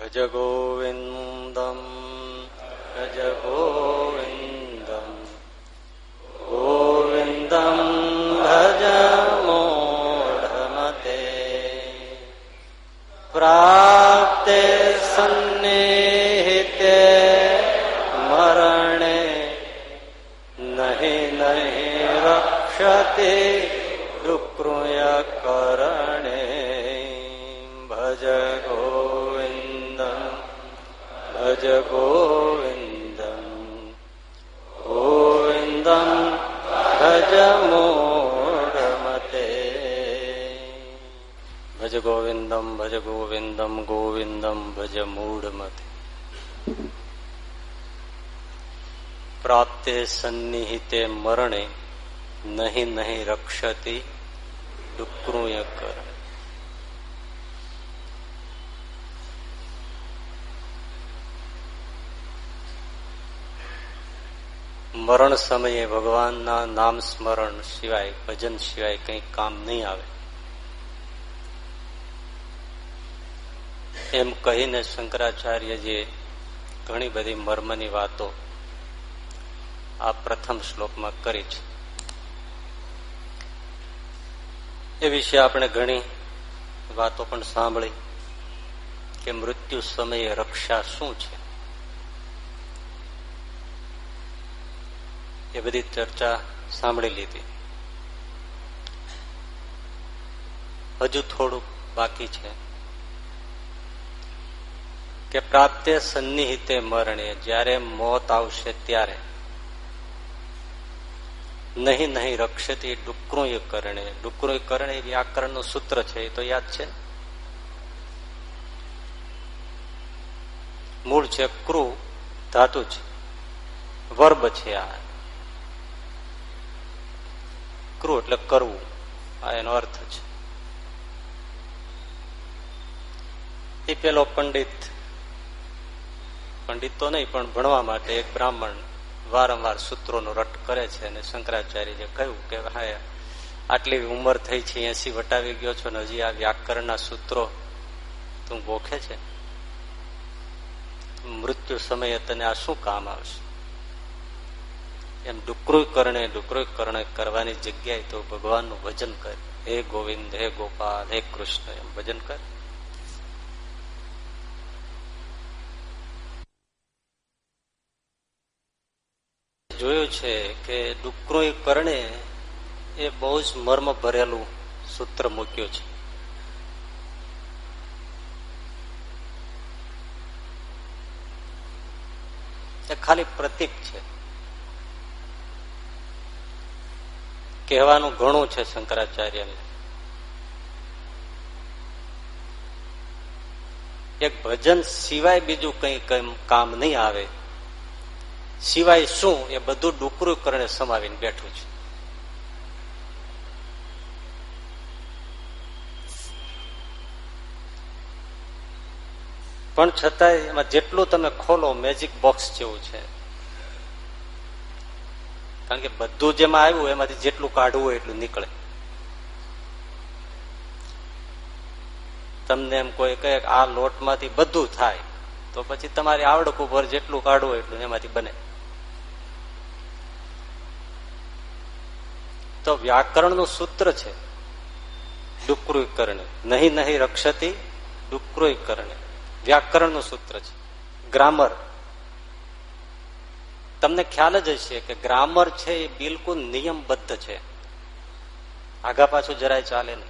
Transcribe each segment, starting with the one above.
ભજ ગોવિંદમ ભજ ગોવિંદમ ગોવિંદમ ભજ મોઢમતે પ્રાપ્તે સન્નિહિતે મરણે નહીં નહીં રક્ષતે ડુક્રુય કરણે ભજ ગોવિંદમ ભજ ગોવિંદમ ગોવિંદમ ભજ મૂઢમતે ભજ ગોવિંદમ ભજ ગોવિંદમ ગોવિંદમ ભજ મૂઢમતે પ્રાપ્તે સન્નિહિતે મરણે નહીં નહીં રક્ષતી ડુક્રુય કર મરણ સમયે ભગવાનના નામ સ્મરણ સિવાય, ભજન સિવાય કંઈ કામ નહીં આવે. એમ કહીને શંકરાચાર્યજીએ ઘણી બધી મર્મની વાતો આ પ્રથમ શ્લોકમાં કરી છે. એ વિશે આપણે ઘણી વાતો પણ સાંભળી કે મૃત્યુ સમયે રક્ષા શું છે? એ બધી ચર્ચા સાંભળી લીધી હજુ થોડુંક બાકી છે કે પ્રાપ્તે સન્નિહિતે મરણે, જ્યારે મોત આવશે ત્યારે. નહીં નહીં, રક્ષતી ડુકરું કરણે. ડુકરું કરણે એ વ્યાકરણનું સૂત્ર છે, એ તો યાદ છે? મૂળ છે ક્રુ ધાતુ છે, વર્બ છે આ. ક્રુ એટલે કરવું. આ એનો અર્થ છે. એ પેલો પંડિત. પંડિત તો નહીં, પણ ભણવા માટે એક બ્રાહ્મણ વારંવાર સૂત્રોનો રટ કરે છે અને શંકરાચાર્યએ કહ્યું કે હા આટલી ઉંમર થઈ છે, એસી વટાવી ગયો છો ને હજી આ વ્યાકરણના સૂત્રો તું ગોખે છે? મૃત્યુ સમયે તને આ શું કામ આવશે? એમ ડુકરું કરણે ડુકરું કરણે કરવાની જગ્યાએ તો ભગવાનનું ભજન કર. હે ગોવિંદ, હે ગોપાલ, હે કૃષ્ણ, એમ ભજન કર. જોયું છે કે ડુકરો કરણે એ બહુ જ મર્મ ભરેલું સૂત્ર મૂક્યું છે. ખાલી પ્રતીક છે. કહેવાનું ઘણું છે શંકરાચાર્યને. એક ભજન સિવાય બીજું કઈ કામ નહીં આવે. સિવાય શું એ બધું ડુકરું કરણે સમાવીને બેઠું છે. પણ છતાંય એમાં જેટલું તમે ખોલો મેજિક બોક્સ જેવું છે. કારણ કે બધું જેમાં આવ્યું એમાંથી જેટલું કાઢવું હોય એટલું નીકળે. તમને એમ કોઈ કહે આ લોટમાંથી બધું થાય, તો પછી તમારી આવડક ઉપર જેટલું કાઢવું એટલું એમાંથી બને. તો વ્યાકરણનું સૂત્ર છે ડુકરું કરણે નહીં નહીં રક્ષતી ડુકરું કરણે વ્યાકરણનું સૂત્ર છે. ગ્રામર. તમને ખ્યાલ જ હશે કે ગ્રામર છે એ બિલકુલ નિયમબદ્ધ છે. આગા પાછું જરાય ચાલે નહીં.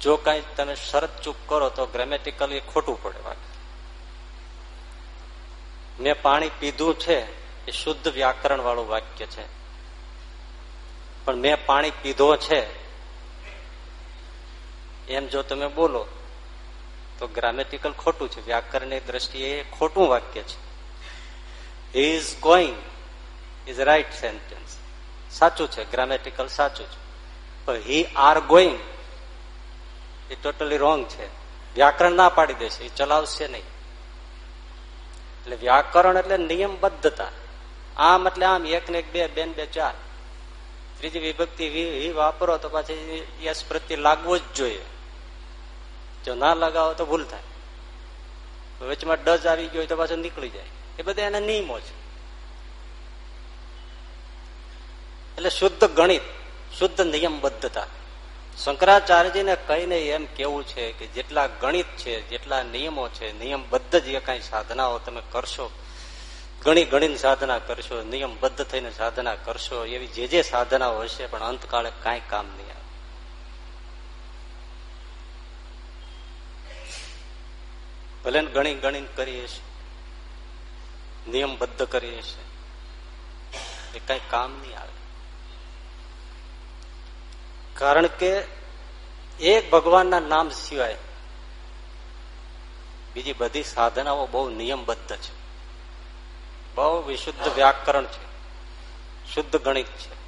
જો કઈ તમે શરત ચૂક કરો તો ગ્રામેટિકલી ખોટું પડે મેં પાણી પીધું છે એ શુદ્ધ વ્યાકરણ વાળું વાક્ય છે. પણ મેં પાણી પીધો છે, એમ જો તમે બોલો તો ગ્રામેટિકલ ખોટું છે. વ્યાકરણની દ્રષ્ટિએ ખોટું વાક્ય છે. Is going is right sentence સાચું છે. ગ્રામેટિકલ સાચું છે. He are going a totally wrong છે. વ્યાકરણ ના પાડી દેશે. એ ચલાવશે નહીં. એટલે વ્યાકરણ એટલે નિયમબદ્ધતા. આમ એટલે આમ, એક ને એક, બે બેન બે, ચાર. ત્રીજી વિભક્તિ વાપરો તો પાછી યશ પ્રત્યે લાગવો જ જોઈએ. જો ના લગાવો તો ભૂલ થાય. વચમાં ડઝ આવી ગયો તો પાછો નીકળી જાય. એ બધા એના નિયમો છે. એટલે શુદ્ધ ગણિત, શુદ્ધ નિયમબદ્ધતા. શંકરાચાર્યજીને કહીને એમ કેવું છે કે જેટલા ગણિત છે, જેટલા નિયમો છે, નિયમબદ્ધ જે કઈ સાધનાઓ તમે કરશો. ગણી ગણીને સાધના કરશો, નિયમબદ્ધ થઈને સાધના કરશો, એવી જે જે સાધનાઓ હશે, પણ અંતકાળે કાંઈ કામ નહીં ભલે ગણી ગણી કરીએ છીએ. નિયમબદ્ધ કરીએ છીએ. એ કઈ કામ નહીં આવે. કારણ કે એક ભગવાનના નામ સિવાય બીજી બધી સાધનાઓ બહુ નિયમબદ્ધ છે. બહુ વિશુદ્ધ વ્યાકરણ છે. શુદ્ધ ગણિત છે.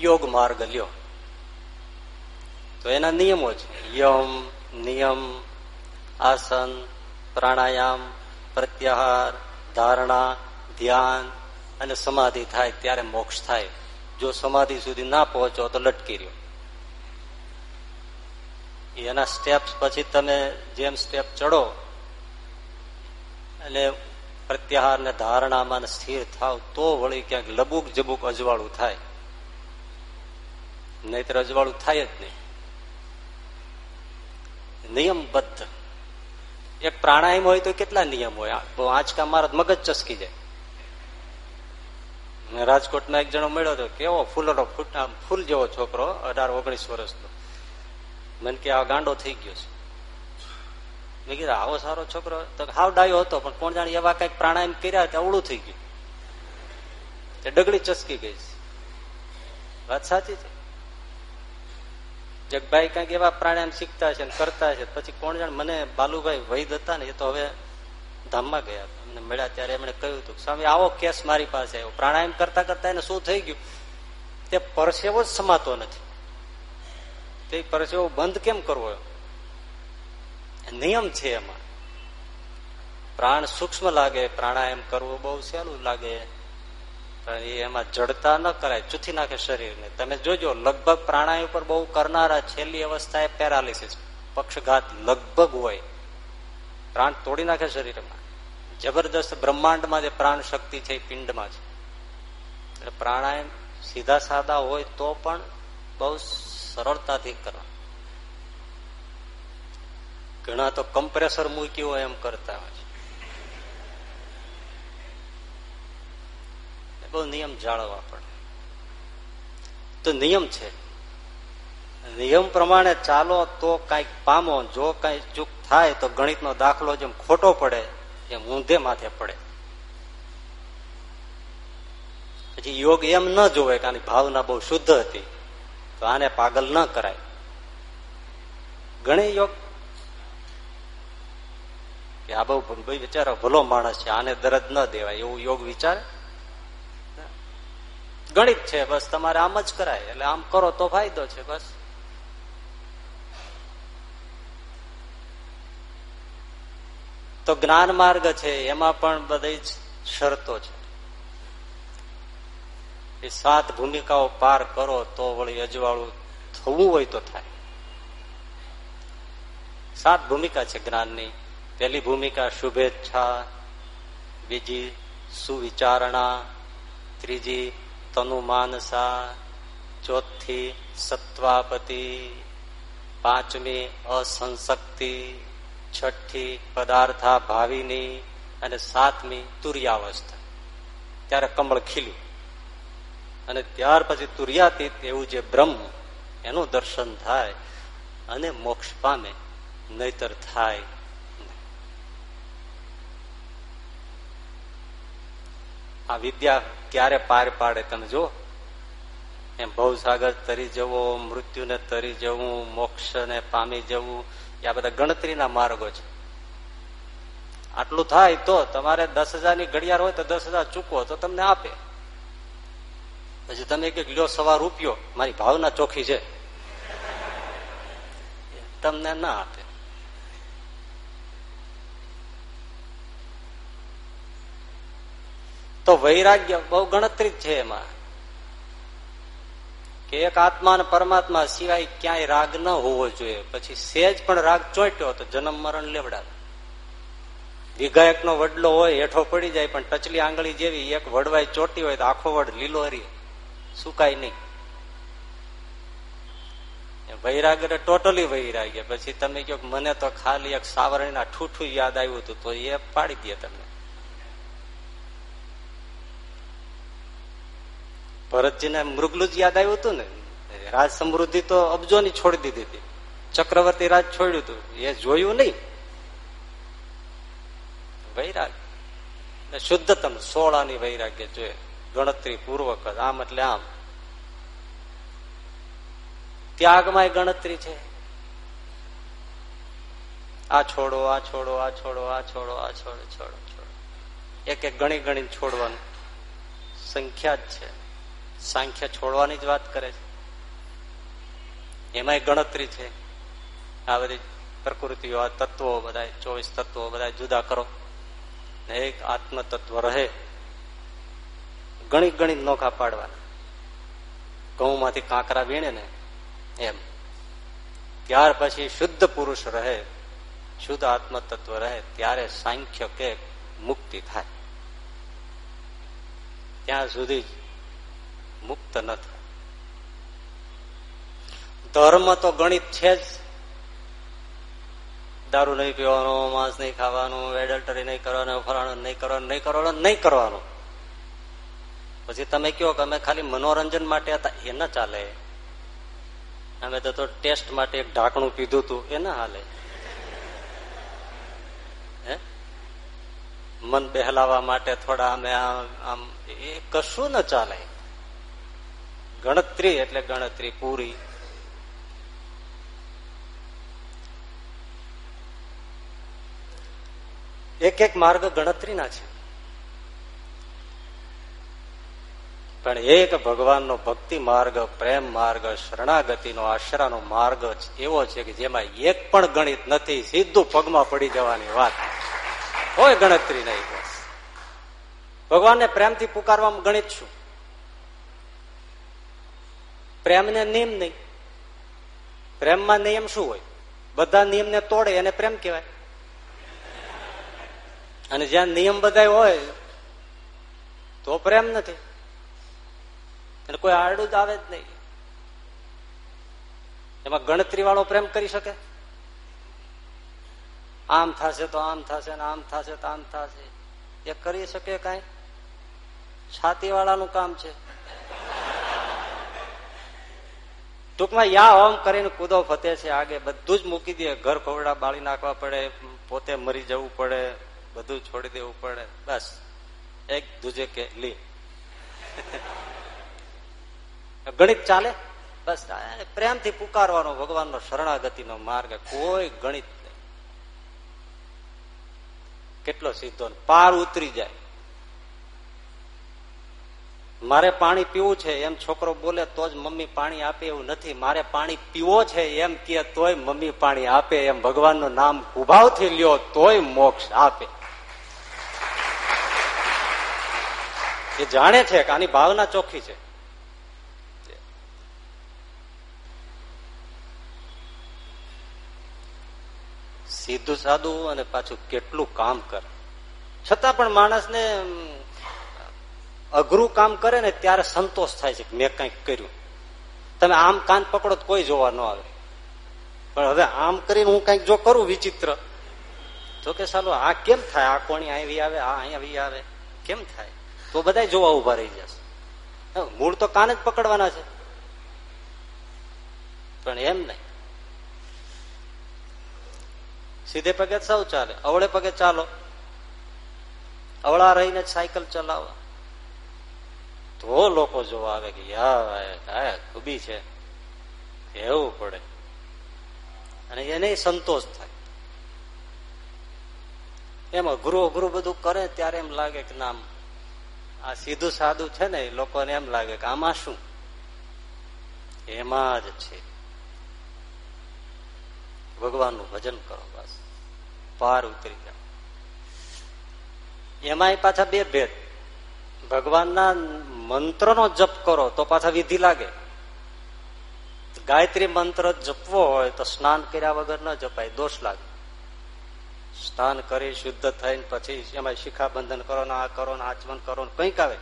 યોગ માર્ગ લ્યો. તો એના નિયમો છે. યમ, નિયમ, આસન, પ્રાણાયામ, પ્રત્યાહાર, ધારણા, ધ્યાન અને સમાધિ થાય ત્યારે મોક્ષ થાય. જો સમાધિ સુધી ના પહોંચો તો લટકી રહ્યો. એના સ્ટેપ્સ પછી તમે જેમ સ્ટેપ ચડો અને પ્રત્યાહાર ને ધારણામાં સ્થિર થાવ તો વળી ક્યાંક લબુક જબુક અજવાળું થાય. નહીતર અજવાળું થાય જ નહીં. નિયમબદ્ધ. એક પ્રાણાયામ હોય તો કેટલા નિયમ હોય? આંચકા મારા મગજ ચસકી જાય. રાજકોટના એક જણો મળ્યો હતો કેવો ફૂલનો ફૂલ જેવો છોકરો, અઢાર ઓગણીસ વર્ષનો. મને કે આ ગાંડો થઈ ગયો છે. મેં કીધું, આવો સારો છોકરો. તો હાવ ડાયો હતો, પણ કોણ જાણે એવા કંઈક પ્રાણાયામ કર્યા તે અવળું થઈ ગયું. તે ડગડી ચસકી ગઈ વાત સાચી છે? જગભાઈ કંઈક એવા પ્રાણાયામ શીખતા છે કરતા છે પછી કોણ જાણ મને બાલુભાઈ વૈદ હતા ને એ તો હવે ધામમાં ગયા એમને મળ્યા ત્યારે એમણે કહ્યું હતું સ્વામી, આવો કેસ મારી પાસે આવ્યો. પ્રાણાયામ કરતા કરતા એને શું થઈ ગયું? તે પરસેવો જ સમાતો નથી. તે પરસેવો બંધ કેમ કરવો? નિયમ છે એમાં. પ્રાણ સૂક્ષ્મ લાગે, પ્રાણાયામ કરવું બહુ સહેલું લાગે. એમાં જડતા ન કરાય, ચૂથી નાખે શરીરને. તમે જોજો, લગભગ પ્રાણાયામ પર બહુ કરનારા છેલ્લી અવસ્થા એ પેરાલિસિસ, પક્ષઘાત લગભગ હોય. પ્રાણ તોડી નાખે શરીરમાં. જબરદસ્ત બ્રહ્માંડમાં જે પ્રાણ શક્તિ છે એ પિંડમાં છે. એટલે પ્રાણાયામ સીધા સાદા હોય તો પણ બહુ સરળતાથી કરવા ઘણા તો કમ્પ્રેસર મૂક્યું હોય એમ કરતા હોય બહુ નિયમ જાળવવા પડે. તો નિયમ છે. નિયમ પ્રમાણે ચાલો તો કંઈક પામો, જો કઈ ચૂક થાય તો ગણિતનો દાખલો જેમ ખોટો પડે, એમ ઊંધે માથે પડે. પછી યોગ એમ ન જોવે કે આની ભાવના બહુ શુદ્ધ હતી, તો આને પાગલ ન કરાય. ઘણી યોગ કે આ બહુ બિચારો ભલો માણસ છે, આને દરદ ન દેવાય, એવું યોગ વિચારે? ગણિત છે, બસ તમારે આમ જ કરાય. એટલે આમ કરો તો ફાયદો છે, બસ. તો જ્ઞાન માર્ગ છે, એમાં પણ બધી જ શરતો છે. એ સાત ભૂમિકાઓ પાર કરો તો વળી અજવાળું થવું હોય તો થાય. સાત ભૂમિકા છે જ્ઞાનની. પહેલી ભૂમિકા શુભેચ્છા, બીજી સુવિચારણા, ત્રીજી તનુમાનસા ચોથી સત્વાપતિ પાંચમી અસંશક્તિ છઠ્ઠી પદાર્થા ભાવિની અને સાતમી તુર્યાવસ્થા. ત્યારે કમળ ખીલ્યું. અને ત્યાર પછી તુર્યાતીત એવું જે બ્રહ્મ, એનું દર્શન થાય અને મોક્ષ પામે, નહીતર થાય આ વિદ્યા ક્યારે પાર પાડે તમે જો? એમ ભવસાગર તરી જવો, મૃત્યુને તરી જવું, મોક્ષને પામી જવું આ બધા ગણતરીના માર્ગો છે. આટલું થાય તો તમારે દસ હજારની ઘડિયાળ હોય તો દસ ચૂકવો, તો તમને આપે. પછી તમે કે લ્યો સવા રૂપિયો, મારી ભાવના ચોખ્ખી છે. તમને ના આપે. તો વૈરાગ્ય બહુ ગણતરી છે એમાં. કે એક આત્મા અને પરમાત્મા સિવાય ક્યાંય રાગ ન હોવો જોઈએ. પછી સેજ પણ રાગ ચોંટ્યો તો જન્મ મરણ લેવડાવે. વિગાયક નો વડલો હોય, હેઠો પડી જાય, પણ ટચલી આંગળી જેવી એક વડવાય ચોટી હોય તો આખો વડ લીલો હરી સુકાય નહીં. વૈરાગ એટલે ટોટલી વૈરાગ્ય. પછી તમે કહો મને તો ખાલી એક સાવરણીના ઠૂઠું યાદ આવ્યું હતું, તો એ પાડી દે તમને. ભરતજીને મૃગલું જ યાદ આવ્યું હતું ને? રાજ સમૃદ્ધિ તો અબજોની છોડી દીધી હતી. ચક્રવર્તી રાજ છોડ્યું હતું. એ જોયું નહીં. વૈરાગ. શુદ્ધતમ સોળાની વૈરાગ્ય જોઈએ ગણતરી પૂર્વક આમ એટલે આમ. ત્યાગમાં ગણતરી છે. આ છોડો આ છોડો આ છોડો આ છોડો આ છોડો છોડો છોડો. એક એક ગણી ગણી છોડવાનું. સંખ્યા જ છે. સંખ્યા છોડવાની જ વાત કરે છે. એમાંય ગણતરી છે. આ બધી પ્રકૃતિઓ, આ તત્વો બધા ચોવીસ તત્વો બધા જુદા કરો. એક આત્મ તત્વ રહે. ગણી ગણી નોખા પાડવાના. ઘઉં માંથી કાંકરા વીણે ને એમ. ત્યાર પછી શુદ્ધ પુરુષ રહે, શુદ્ધ આત્મ તત્વ રહે, ત્યારે સાંખ્ય કે મુક્તિ થાય. ત્યાં સુધી મુક્ત ન થાય ધર્મ તો ગણિત છે જ. દારૂ નહીં પીવાનો, માંસ નહીં ખાવાનું એડલ્ટરી નહીં કરવાનું ફરાણ નહીં કરવાનું નહીં કરવાનું નહીં કરવાનું. પછી તમે કહો કે અમે ખાલી મનોરંજન માટે હતા, એ ના ચાલે. અમે તો ટેસ્ટ માટે એક ઢાંકણું પીધું હતું, એ ના હાલે. મન બહેલાવા માટે થોડા અમે આમ, એ કશું ન ચાલે. ગણતરી એટલે ગણતરી પૂરી. એક એક માર્ગ ગણતરીના છે. પણ એક ભગવાનનો ભક્તિ માર્ગ, પ્રેમ માર્ગ, શરણાગતિનો, આશરાનો માર્ગ એવો છે કે જેમાં એક પણ ગણિત નથી, સીધું પગમાં પડી જવાની વાત. કોઈ ગણતરી નહીં બસ ભગવાનને પ્રેમથી પુકારવામાં ગણિત શું? પ્રેમને નિયમ નહીં. પ્રેમમાં નિયમ શું હોય? બધા નિયમને તોડે, એને પ્રેમ કહેવાય. અને જ્યાં નિયમ બધા હોય, તો પ્રેમ નથી. અને કોઈ આડું જ આવે જ નહીં. એમાં ગણતરી વાળો પ્રેમ કરી શકે? આમ થશે તો આમ થશે ને આમ થશે તો આમ થશે. એ કરી શકે કઈ? છાતી વાળાનું કામ છે. ટૂંકમાં યા ઓમ કરીને કૂદો ફતે છે, આગે બધું જ મૂકી દે. ઘર ખોવડા બાળી નાખવા પડે, પોતે મરી જવું પડે, બધું છોડી દેવું પડે. બસ. એક દૂજે કે લી. ગણિત ચાલે? બસ. પ્રેમથી પુકારવાનો ભગવાનનો શરણાગતિનો માર્ગ કોઈ ગણિત નહીં. કેટલો સીધો પાર ઉતરી જાય. મારે પાણી પીવું છે, એમ છોકરો બોલે તો જ મમ્મી પાણી આપે એવું નથી. મારે પાણી પીવો છે એમ કે, તોય મમ્મી પાણી આપે. એમ ભગવાનનું નામ ઉભાવથી લ્યો, તોય મોક્ષ આપે. એ જાણે છે કે આની ભાવના ચોખ્ખી છે. સીધું સાદું અને પાછું કેટલું કામ કરે. છતાં પણ માણસને અઘરું કામ કરે ને ત્યારે સંતોષ થાય છે મેં કંઈક કર્યું. તમે આમ કાન પકડો તો કોઈ જોવા ન આવે. પણ હવે આમ કરીને હું કંઈક જો કરું વિચિત્ર, તો કે ચાલો આ કેમ થાય? આ કોણી આવી આવે, આ અહીંયા આવે. કેમ થાય? તો બધા જોવા ઊભા રહી જશે. મૂળ તો કાન જ પકડવાના છે. પણ એમ નહીં. સીધે પગે સૌ ચાલે, અવળે પગે ચાલો. અવળા રહીને સાયકલ ચલાવો. તો લોકો જોવા આવે કે, યા ખૂબી છે. એવું પડે. અને એને સંતોષ થાય. એમાં ગુરુ ગુરુ બધું કરે ત્યારે એમ લાગે કે, નામ, આ સીધું સાદું છે ને લોકોને એમ લાગે કે, આમાં શું? એમાં જ છે. ભગવાનનું ભજન કરો બસ. પાર ઉતરી જાઓ. એમાંય પાછા બે ભેદ. ભગવાનના મંત્રનો જપ કરો તો પાછા વિધિ લાગે. ગાયત્રી મંત્ર જપવો હોય તો સ્નાન કર્યા વગર ન જપાય, દોષ લાગે. સ્નાન કરી શુદ્ધ થઈને પછી એમાં શિખા બંધન કરો ને આ કરો ને આચમન કરો ને કંઈક આવે.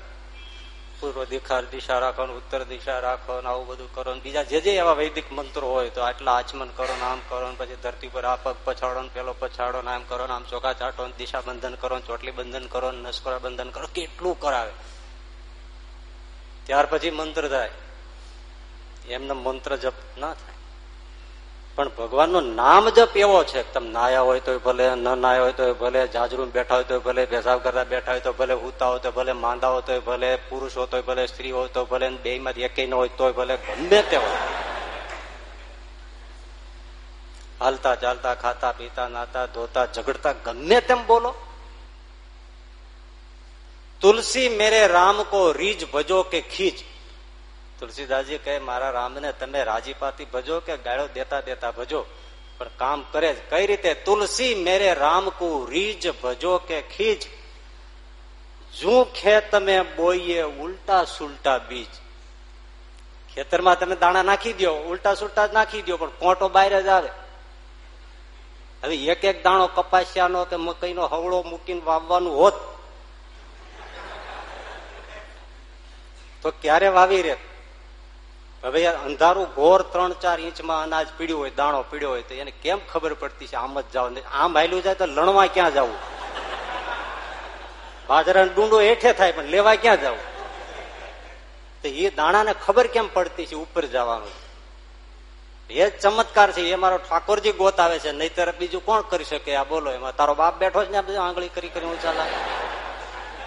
પૂર્વ દિશા દિશા રાખો ઉત્તર દિશા રાખો આવું બધું કરો બીજા જે જે એવા વૈદિક મંત્રો હોય તો આટલા આચમન કરો ને આમ કરો પછી ધરતી પર આ પગ પછાડો ને પેલો પછાડો ને આમ કરો આમ ચોખા ચાટો ને દિશા બંધન કરો ચોટલી બંધન કરો ને નસ્કોરા બંધન કરો કેટલું કરાવે. ત્યાર પછી મંત્ર થાય. એમને મંત્ર જપ ના થાય. પણ ભગવાનનું નામ જપ એવો છે તમે નાયા હોય તો ભલે, ન નાયા હોય તો ભલે જાજરૂમ બેઠા હોય તો ભલે પેશાબ કરતા બેઠા હોય તો ભલે, હુતા હોય તો ભલે, માંદા હોય તો ભલે, પુરુષ હોય તો ભલે, સ્ત્રી હોય તો ભલે બે માંથી એક ન હોય તો ભલે, ગમે તે હોય. હાલતા ચાલતા, ખાતા, પીતા, નાતા, ધોતા, ઝઘડતા, ગમે તેમ બોલો. તુલસી મેરે રામ કો રીજ ભજો કે ખીચ તુલસીદાસજી કહે, મારા રામને તમે રાજીપાતી ભજો કે ગાળો દેતા દેતા ભજો? પણ કામ કરે જ. કઈ રીતે? તુલસી મેરે રામ કુ રીજ ભજો કે ખીજ? જું ખેત તમે બોઈએ ઉલટા સુલટા બીજ. ખેતરમાં તમે દાણા નાખી દો ઉલટા સુલટા નાખી દો પણ કોટો બહાર જ આવે. હવે એક એક દાણો કપાસિયાનો કે મકઈનો હવળો મૂકીને વાવવાનું હોત, તો ક્યારે વાવી રે હવે અંધારું ઘોર ત્રણ ચાર ઇંચમાં અનાજ પીડ્યું હોય, દાણો પીડ્યો હોય, તો એને કેમ ખબર પડતી છે આમ જ જાવ? આમ હાયલું જાય તો લણવા ક્યાં જવું? બાજરાનો ડુંડો હેઠે થાય, પણ લેવા ક્યાં જવું? તો એ દાણાને ખબર કેમ પડતી છે ઉપર જવાનું? એ જ ચમત્કાર છે, એ મારો ઠાકોરજી ગોત આવે છે, નહીતર બીજું કોણ કરી શકે? આ બોલો, એમાં તારો બાપ બેઠો છે ને આંગળી કરી કરી હું ચાલા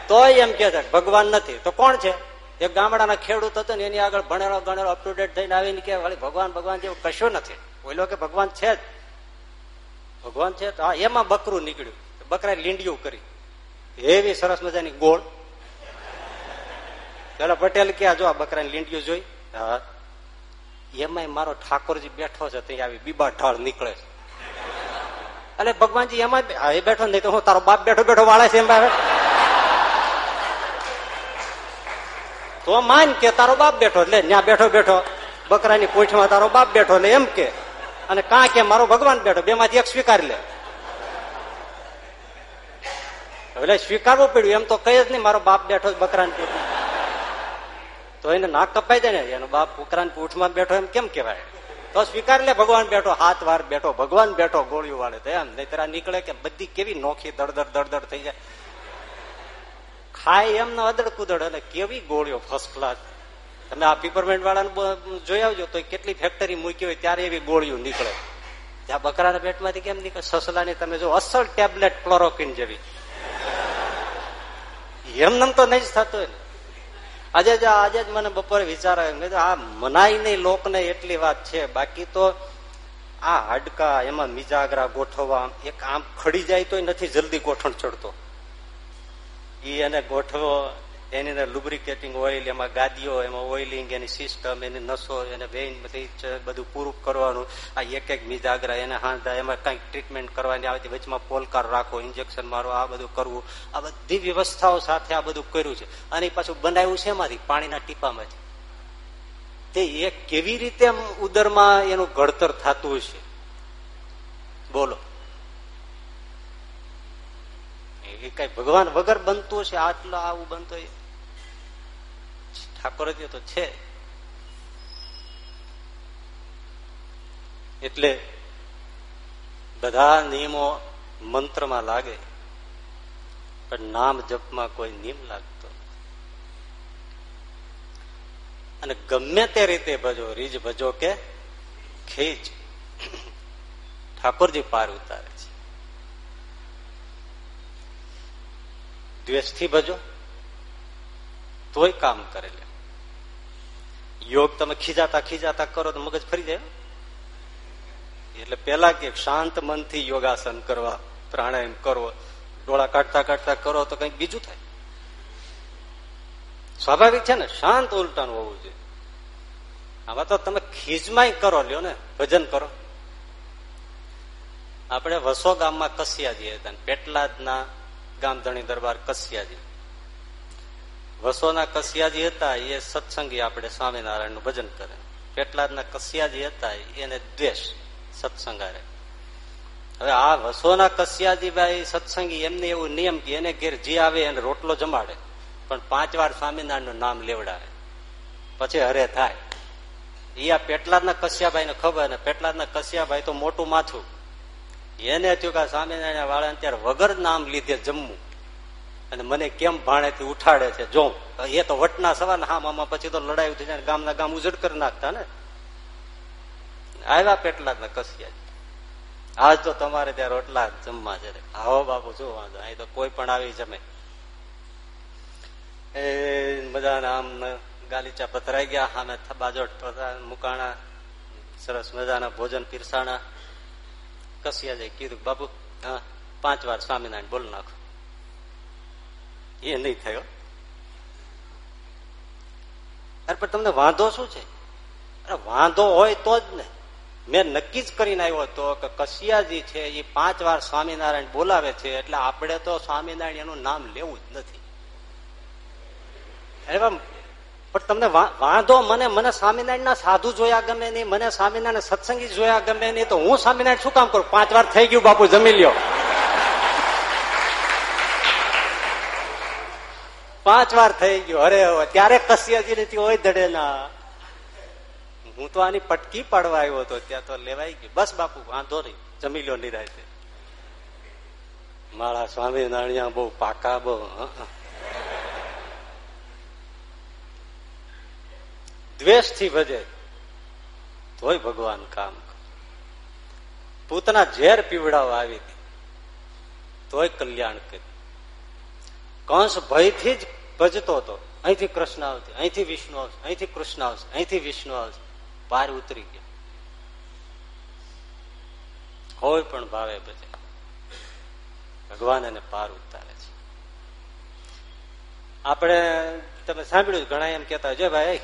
તોય એમ કે છે, ભગવાન નથી. તો કોણ છે? એક ગામડાના ખેડૂત હતો ને એની આગળ ભણેલો, ગણેલો અપ થઈને આવીને કે વળી ભગવાન ભગવાન જેવું કશું નથી. બોલો કે ભગવાન છે જ. ભગવાન છે તો એમાં બકરું નીકળ્યું. બકરા લીંડિયું કરી. એવી સરસ મજાની ગોળ. પેલા પટેલ ક્યાં જો આ બકરાની લીંડિયું જોઈ. હા. એમાં મારો ઠાકોરજી બેઠો છે, ત્યાં આવી બીબા ઢાળ નીકળે છે. એટલે ભગવાનજી એમાં બેઠો નહીં તો હું તારો બાપ બેઠો બેઠો વાળે છે એમ તો માન કે તારો બાપ બેઠો એટલે ત્યાં બેઠો બેઠો. બકરાની પૂંછમાં તારો બાપ બેઠો એટલે એમ કે. અને કા કે મારો ભગવાન બેઠો બે માંથી એક સ્વીકાર લે. એટલે સ્વીકારવું પડ્યું, એમ તો કઈ જ નહીં મારો બાપ બેઠો બકરાની પૂઠ તો એને નાક કપાઈ જાય ને, એનો બાપ બકરાની પૂઠમાં બેઠો એમ કેમ કેવાય તો સ્વીકાર લે, ભગવાન બેઠો, હાથ વાર બેઠો, ભગવાન બેઠો, ગોળીઓ વાળે તો એમ. નહીં નીકળે કે બધી કેવી નોખી દળદળ દળદળ થઈ જાય. ખાય એમ અદડ કુદડ અને કેવી ગોળીઓ ફર્સ્ટ ક્લાસ તમે આ પીપરમેન્ટ વાળાને જોઈ આવજો તો કેટલી ફેક્ટરી મૂકી હોય ત્યારે એવી ગોળીઓ નીકળે. ત્યાં બકરાના પેટમાંથી કેમ નીકળે? સસલાની તમે જો અસલ ટેબ્લેટ ક્લોરોકિન જેવી. એમનેમ તો નહીં જ થતું આજે જ આજે જ મને બપોરે વિચાર આવ્યો. આ મનાય નહીં લોકને એટલી વાત છે. બાકી તો આ હાડકા, એમાં મિજાગરા ગોઠવવા, એક આમ ખડી જાય તો નથી જલ્દી ગોઠણ ચડતો. એ એને ગોઠવો, એની અંદર લુબ્રિકેટિંગ ઓઇલ એમાં ગાદીઓ, એમાં ઓઇલિંગ એની સિસ્ટમ એની નસો, એને વેઇન બધું પૂરું કરવાનું. આ એક એક મિજાગરા, એને હાંધા, એમાં કંઈક ટ્રીટમેન્ટ કરવાની આવતી વચમાં પોલકાર રાખો ઇન્જેક્શન મારો, આ બધું કરવું. આ બધી વ્યવસ્થાઓ સાથે આ બધું કર્યું છે. અને પાછું બનાવ્યું છે એમાંથી? પાણીના ટીપામાંથી. તે એ કેવી રીતે ઉદરમાં એનું ઘડતર થતું હશે? બોલો. કઈ ભગવાન વગર બનતું છે, આટલો આવું બનતો ઠાકોર તો છે. એટલે બધા નિયમો મંત્રમાં લાગે, પણ નામ જપમાં કોઈ નિયમ લાગતો અને ગમે તે રીતે ભજો, રીજ ભજો કે ખીચ. ઠાકોરજી પાર ઉતારે છે દ્વેષથી ભજો, તોય કામ કરે યોગ તમે ખીજાતા ખીજાતા કરો તો મગજ ફરી જાય. એટલે પેલા કે શાંત મનથી યોગાસન કરવા, પ્રાણાયામ કરવો ડોળા કાઢતા કાઢતા કરો તો કંઈક બીજું થાય. સ્વાભાવિક છે ને, શાંત ઉલટાનું હોવું જોઈએ. આમાં તો તમે ખીજમાં કરો લ્યો ને, ભજન કરો. આપણે વસો ગામમાં કસિયાજી હતા પેટલાદના ગામધણી દરબાર કસિયાજી. વસોના કસિયાજી હતા, એ સત્સંગી આપણે સ્વામિનારાયણનું ભજન કરે. પેટલાદના કસિયાજી હતા, એને દ્વેષ સત્સંગારે. હવે આ વસોના કસિયાજીભાઈ સત્સંગી એમને એવું નિયમ કે એને ઘેર જે આવે એને રોટલો જમાડે, પણ પાંચ વાર સ્વામિનારાયણ નામ લેવડાવે. પછી હરે થાય. એ આ પેટલાદના કસિયાભાઈને ખબર ને પેટલાદના કસિયાભાઈ તો મોટું માથું. એને થયું કે સ્વામિનારાયણ વાળા અત્યારે વગર નામ લીધે જમવું. અને મને કેમ ભાણેથી ઉઠાડે છે? જો, એ તો વટના સવાર હા મામા પછી તો લડાઈ થઈ જાય ગામના ગામ ઉજડ કરી નાખતા ને. આવ્યા પેટલાદના કસિયા આજ તો તમારે ત્યાં રોટલા જમવા છે આવો બાપુ, શું વાંધો? અહીં તો કોઈ પણ આવી જમે. એ મજાના આમ ગાલીચા પથરાઈ ગયા સામે બાજોટ મુકાણા, સરસ મજાના ભોજન પીરસાણા. કસિયા જાય, કીધું, બાપુ, હા, પાંચ વાર સ્વામિનારાયણ બોલ નાખો. એ નહીં થયો. અરે, પણ તમને વાંધો શું છે? અરે, વાંધો હોય તો જ ને. મેં નક્કી જ કરીને આવ્યો હતો કે કસિયાજી છે, એ પાંચ વાર સ્વામિનારાયણ બોલાવે છે, એટલે આપણે તો સ્વામિનારાયણ એનું નામ લેવું જ નથી. અરે પણ તમને વાંધો મને મને સ્વામિનારાયણ ના સાધુ જોયા ગમે નહીં, મને સ્વામિનારાયણ સત્સંગી જોયા ગમે નહીં, તો હું સ્વામિનારાયણ શું કામ કરું? પાંચ વાર થઈ ગયું બાપુ, જમી લ્યો. પાંચ વાર થઈ ગયું. અરે ત્યારે કસિયાજી નથી હોય ધડેલા હું તો આની પટકી પાડવા આવ્યો હતો, ત્યાં તો લેવાઈ ગયું. બસ બાપુ, વાંધો નહીં. જમી લ્યો નિરાય મારા સ્વામિનારાયણ બહુ પાકા બહુ દ્વેષ થી ભજે તોય ભગવાન કામ પૂતના ઝેર પીવડાવવા આવી હતી, તોય કલ્યાણ કર્યું કંસ ભયથી જ ભજતો હતો. અહીંથી કૃષ્ણ આવશે, અહીંથી વિષ્ણુ આવશે, અહીંથી કૃષ્ણ આવશે, અહીંથી વિષ્ણુ આવશે. પાર ઉતરી ગયા. કોઈ પણ ભાવે ભજે ભગવાન એને પાર ઉતારે છે. આપણે તમે સાંભળ્યું ઘણા એમ કેતા જો ભાઈ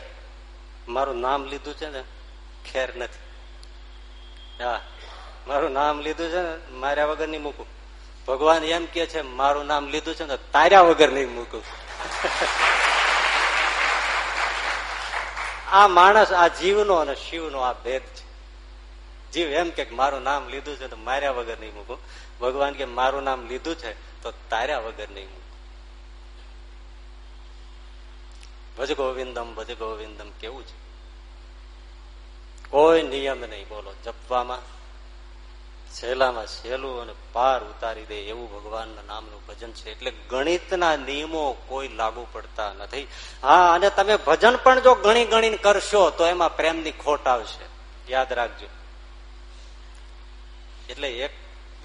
મારું નામ લીધું છે ને, ખેર નથી. હા, મારું નામ લીધું છે ને, માર્યા વગર નહીં મૂકું. ભગવાન એમ કે છે, મારું નામ લીધું છે ને, તાર્યા વગર નહીં મૂકું. આ માણસ આ જીવનો અને શિવનો આ ભેદ છે. જીવ એમ કે મારું નામ લીધું છે તો માર્યા વગર નહીં મૂકું. ભગવાન કે મારું નામ લીધું છે, તો તાર્યા વગર નહીં મૂકું. ભજ ગોવિંદમ ભજ ગોવિંદમ કેવું છે? કોઈ નિયમ નહીં, બોલો, જપવામાં સહેલામાં સહેલું અને પાર ઉતારી દે એવું ભગવાનના નામનું ભજન છે. એટલે ગણિતના નિયમો કોઈ લાગુ પડતા નથી. હા, અને તમે ભજન પણ જો ગણી ગણીને કરશો તો એમાં પ્રેમની ખોટ આવશે. યાદ રાખજો. એટલે એક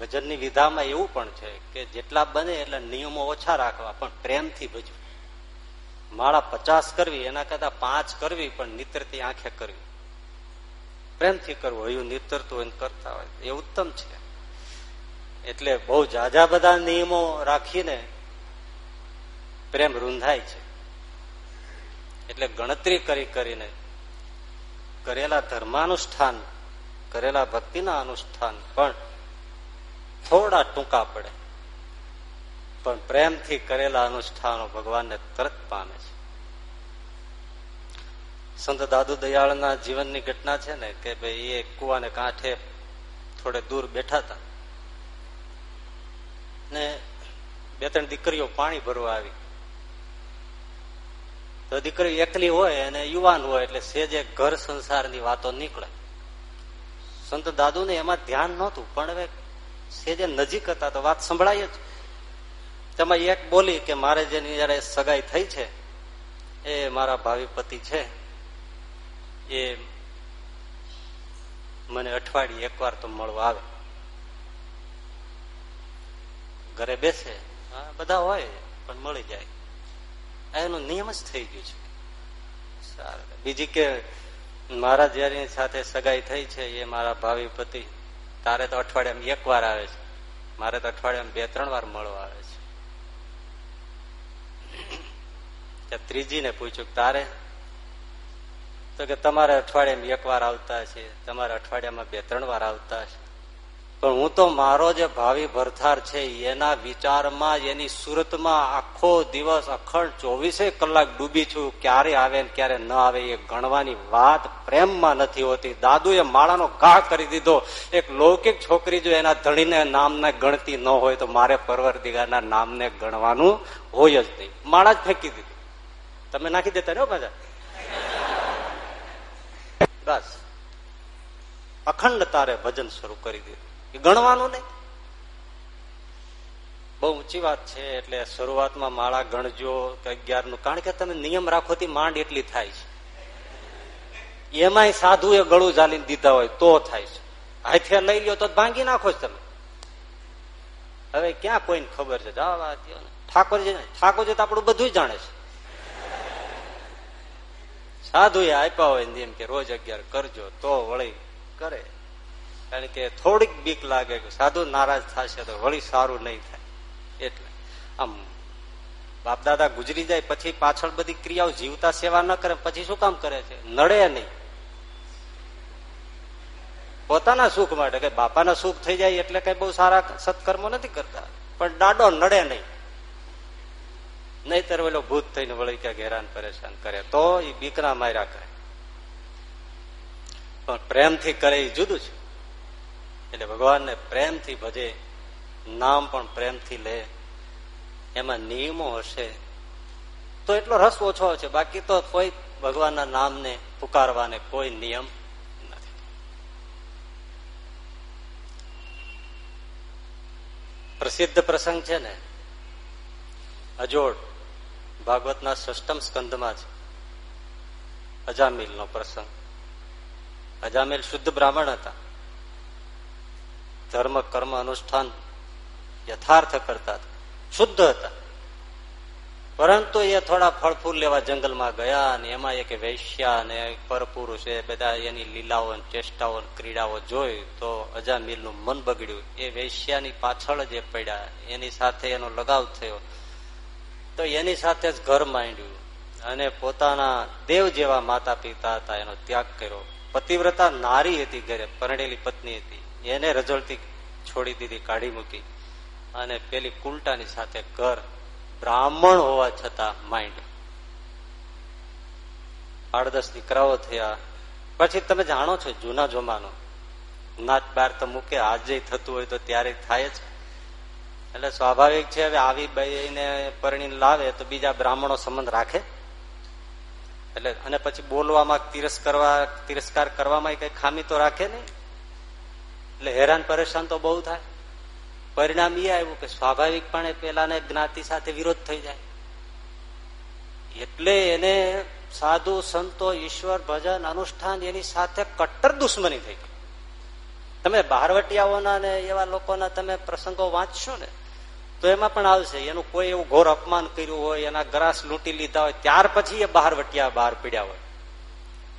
ભજનની વિધામાં એવું પણ છે કે જેટલા બને એટલા નિયમો ઓછા રાખવા, પણ પ્રેમથી ભજવું. માળા પચાસ કરવી, એના કરતા પાંચ કરવી, પણ નિત્રતી આંખે કરવી. પ્રેમથી કરવું, હયું નિતરતું હોય કરતા હોય. એ ઉત્તમ છે. એટલે બહુ જાજા બધા નિયમો રાખીને પ્રેમ રૂંધાય છે. એટલે ગણતરી કરી કરીને કરેલા ધર્માનુષ્ઠાન, કરેલા ભક્તિના અનુષ્ઠાન પણ થોડા ટૂંકા પડે. પણ પ્રેમથી કરેલા અનુષ્ઠાનો ભગવાનને તરત પામે છે. સંત દાદુ દયાળના જીવનની ઘટના છે ને કે ભાઈ એ કુવાને કાંઠે થોડે દૂર બેઠા હતા ને બે ત્રણ દીકરીઓ પાણી ભરવા આવી. તો દીકરી એકલી હોય અને યુવાન હોય એટલે સેજે ઘર સંસારની વાતો નીકળે. સંત દાદુ ને એમાં ધ્યાન નહોતું, પણ હવે સેજે નજીક હતા તો વાત સંભળાય જ. તેમાં એક બોલી કે મારે જેની જયારે સગાઈ થઈ છે, એ મારા ભાવિ પતિ છે, એ મને અઠવાડિયે એકવાર તો મળવા આવે. ઘરે બેસે બધા હોય, પણ મળી જાય. એનું નિયમ જ થઈ ગયું છે. બીજી કે મારા જયારે સાથે સગાઈ થઈ છે, એ મારા ભાવિ પતિ, તારે તો અઠવાડિયામાં એક વાર આવે છે. મારે તો અઠવાડિયામાં બે ત્રણ વાર મળવા આવે છે. ત્રીજી ને પૂછ્યું તારે? તો કે તમારે અઠવાડિયામાં એક વાર આવતા છે, તમારે અઠવાડિયામાં બે, ત્રણ વાર આવતા છે. પણ હું તો મારો જે ભાવિ ભરથાર છે, એના વિચારમાં, એની સુરતમાં આખો દિવસ અખંડ ચોવીસે કલાક ડૂબી છું. ક્યારે આવે ને ક્યારે ન આવે એ ગણવાની વાત પ્રેમમાં નથી હોતી. દાદુએ માળાનો ઘા કરી દીધો. એક લૌકિક છોકરી જો એના ધણીને નામને ગણતી ન હોય તો મારે પરવર દિગાના નામને ગણવાનું હોય જ નહીં. માળા જ ફેંકી દીધી. તમે નાખી દેતા ને પાછા? બસ. અખંડ તારે ભજન શરૂ કરી દીધું. ગણવાનું નહીં. બહુ ઊંચી વાત છે, એટલે શરૂઆતમાં માળા ગણજો કે અગિયારનું કારણ કે તમે નિયમ રાખો માંડ એટલી થાય છે. એમાંય સાધુ એ ગળું જાલીને દીધા હોય તો થાય છે. હાથે લઈ લો તો ભાંગી નાખો છો તમે. હવે ક્યાં કોઈને ખબર છે? ઠાકોરજી ઠાકોરજી તો આપણું બધું જાણે છે. સાધુ એ આપ્યા હોય કે રોજ અગિયાર કરજો તો વળી કરે. કારણ કે થોડીક બીક લાગે કે સાધુ નારાજ થશે તો વળી સારું નહીં થાય. એટલે આમ બાપ દાદા ગુજરી જાય, પછી પાછળ બધી ક્રિયાઓ જીવતા સેવા ન કરે, પછી શું કામ કરે છે? નડે નહીં. પોતાના સુખ માટે કે બાપાના સુખ થઈ જાય એટલે કઈ બહુ સારા સત્કર્મો નથી કરતા. પણ દાડો નડે નહીં. નહીતર ઓલો ભૂત થઈને વળી ક્યાંક હેરાન પરેશાન કરે. તો એ બીકરા માર્યા કરે. પણ પ્રેમથી કરે એ જુદું છે. એટલે ભગવાનને પ્રેમથી ભજે નામ પણ પ્રેમથી લે. એમાં નિયમો હશે. તો એટલો રસ ઓછો છે. બાકી તો કોઈ ભગવાનના નામને પુકારવાને કોઈ નિયમ નથી. પ્રસિદ્ધ પ્રસંગ છે ને, અજોડ ભાગવતના સષ્ટમ સ્કંદમાં છે અજામિલ નો પ્રસંગ. અજામિલ શુદ્ધ બ્રાહ્મણ હતા. ધર્મ, કર્મ, અનુષ્ઠાન યથાર્થ કરતા શુદ્ધ હતા. પરંતુ એ થોડા ફળ ફૂલ લેવા જંગલમાં ગયા અને એમાં એક વૈશ્યા ને પરપુરુષ બધા એની લીલાઓ ચેષ્ટાઓ ક્રીડાઓ જોઈ તો અજામીલનું મન બગડ્યું. એ વૈશ્યાની પાછળ જે પડ્યા. એની સાથે એનો લગાવ થયો. તો એની સાથે જ ઘર માંડ્યું અને પોતાના દેવ જેવા માતા પિતા હતા. એનો ત્યાગ કર્યો. પતિવ્રતા નારી હતી ઘરે, પરણેલી પત્ની હતી. એને રજળતી છોડી દીધી, કાઢી મૂકી. અને પેલી કુલટાની સાથે ઘર બ્રાહ્મણ હોવા છતાં માઇન્ડ આડદસ દીકરાઓ થયા. પછી તમે જાણો છો જૂના જમાનો. નાચ બાર તો મૂકે, આજે થતું હોય તો ત્યારે થાય જ. એટલે સ્વાભાવિક છે, હવે આવી બઈને પરણી લાવે તો બીજા બ્રાહ્મણો સંબંધ રાખે. એટલે, અને પછી બોલવામાં તિરસ્કાર તિરસ્કાર કરવામાં કઈ ખામી તો રાખે નહીં. એટલે હેરાન પરેશાન તો બહુ થાય. પરિણામ એ આવ્યું કે સ્વાભાવિકપણે પેલાને જ્ઞાતિ સાથે વિરોધ થઈ જાય. એટલે એને સાધુ, સંતો, ઈશ્વર, ભજન, અનુષ્ઠાન એની સાથે કટ્ટર દુશ્મની થઈ ગઈ. તમે બહારવટિયાઓના ને એવા લોકોના તમે પ્રસંગો વાંચશો ને, તો એમાં પણ આવશે, એનું કોઈ એવું ઘોર અપમાન કર્યું હોય, એના ગ્રાસ લૂંટી લીધા હોય, ત્યાર પછી એ બહારવટિયા બહાર પીડ્યા હોય.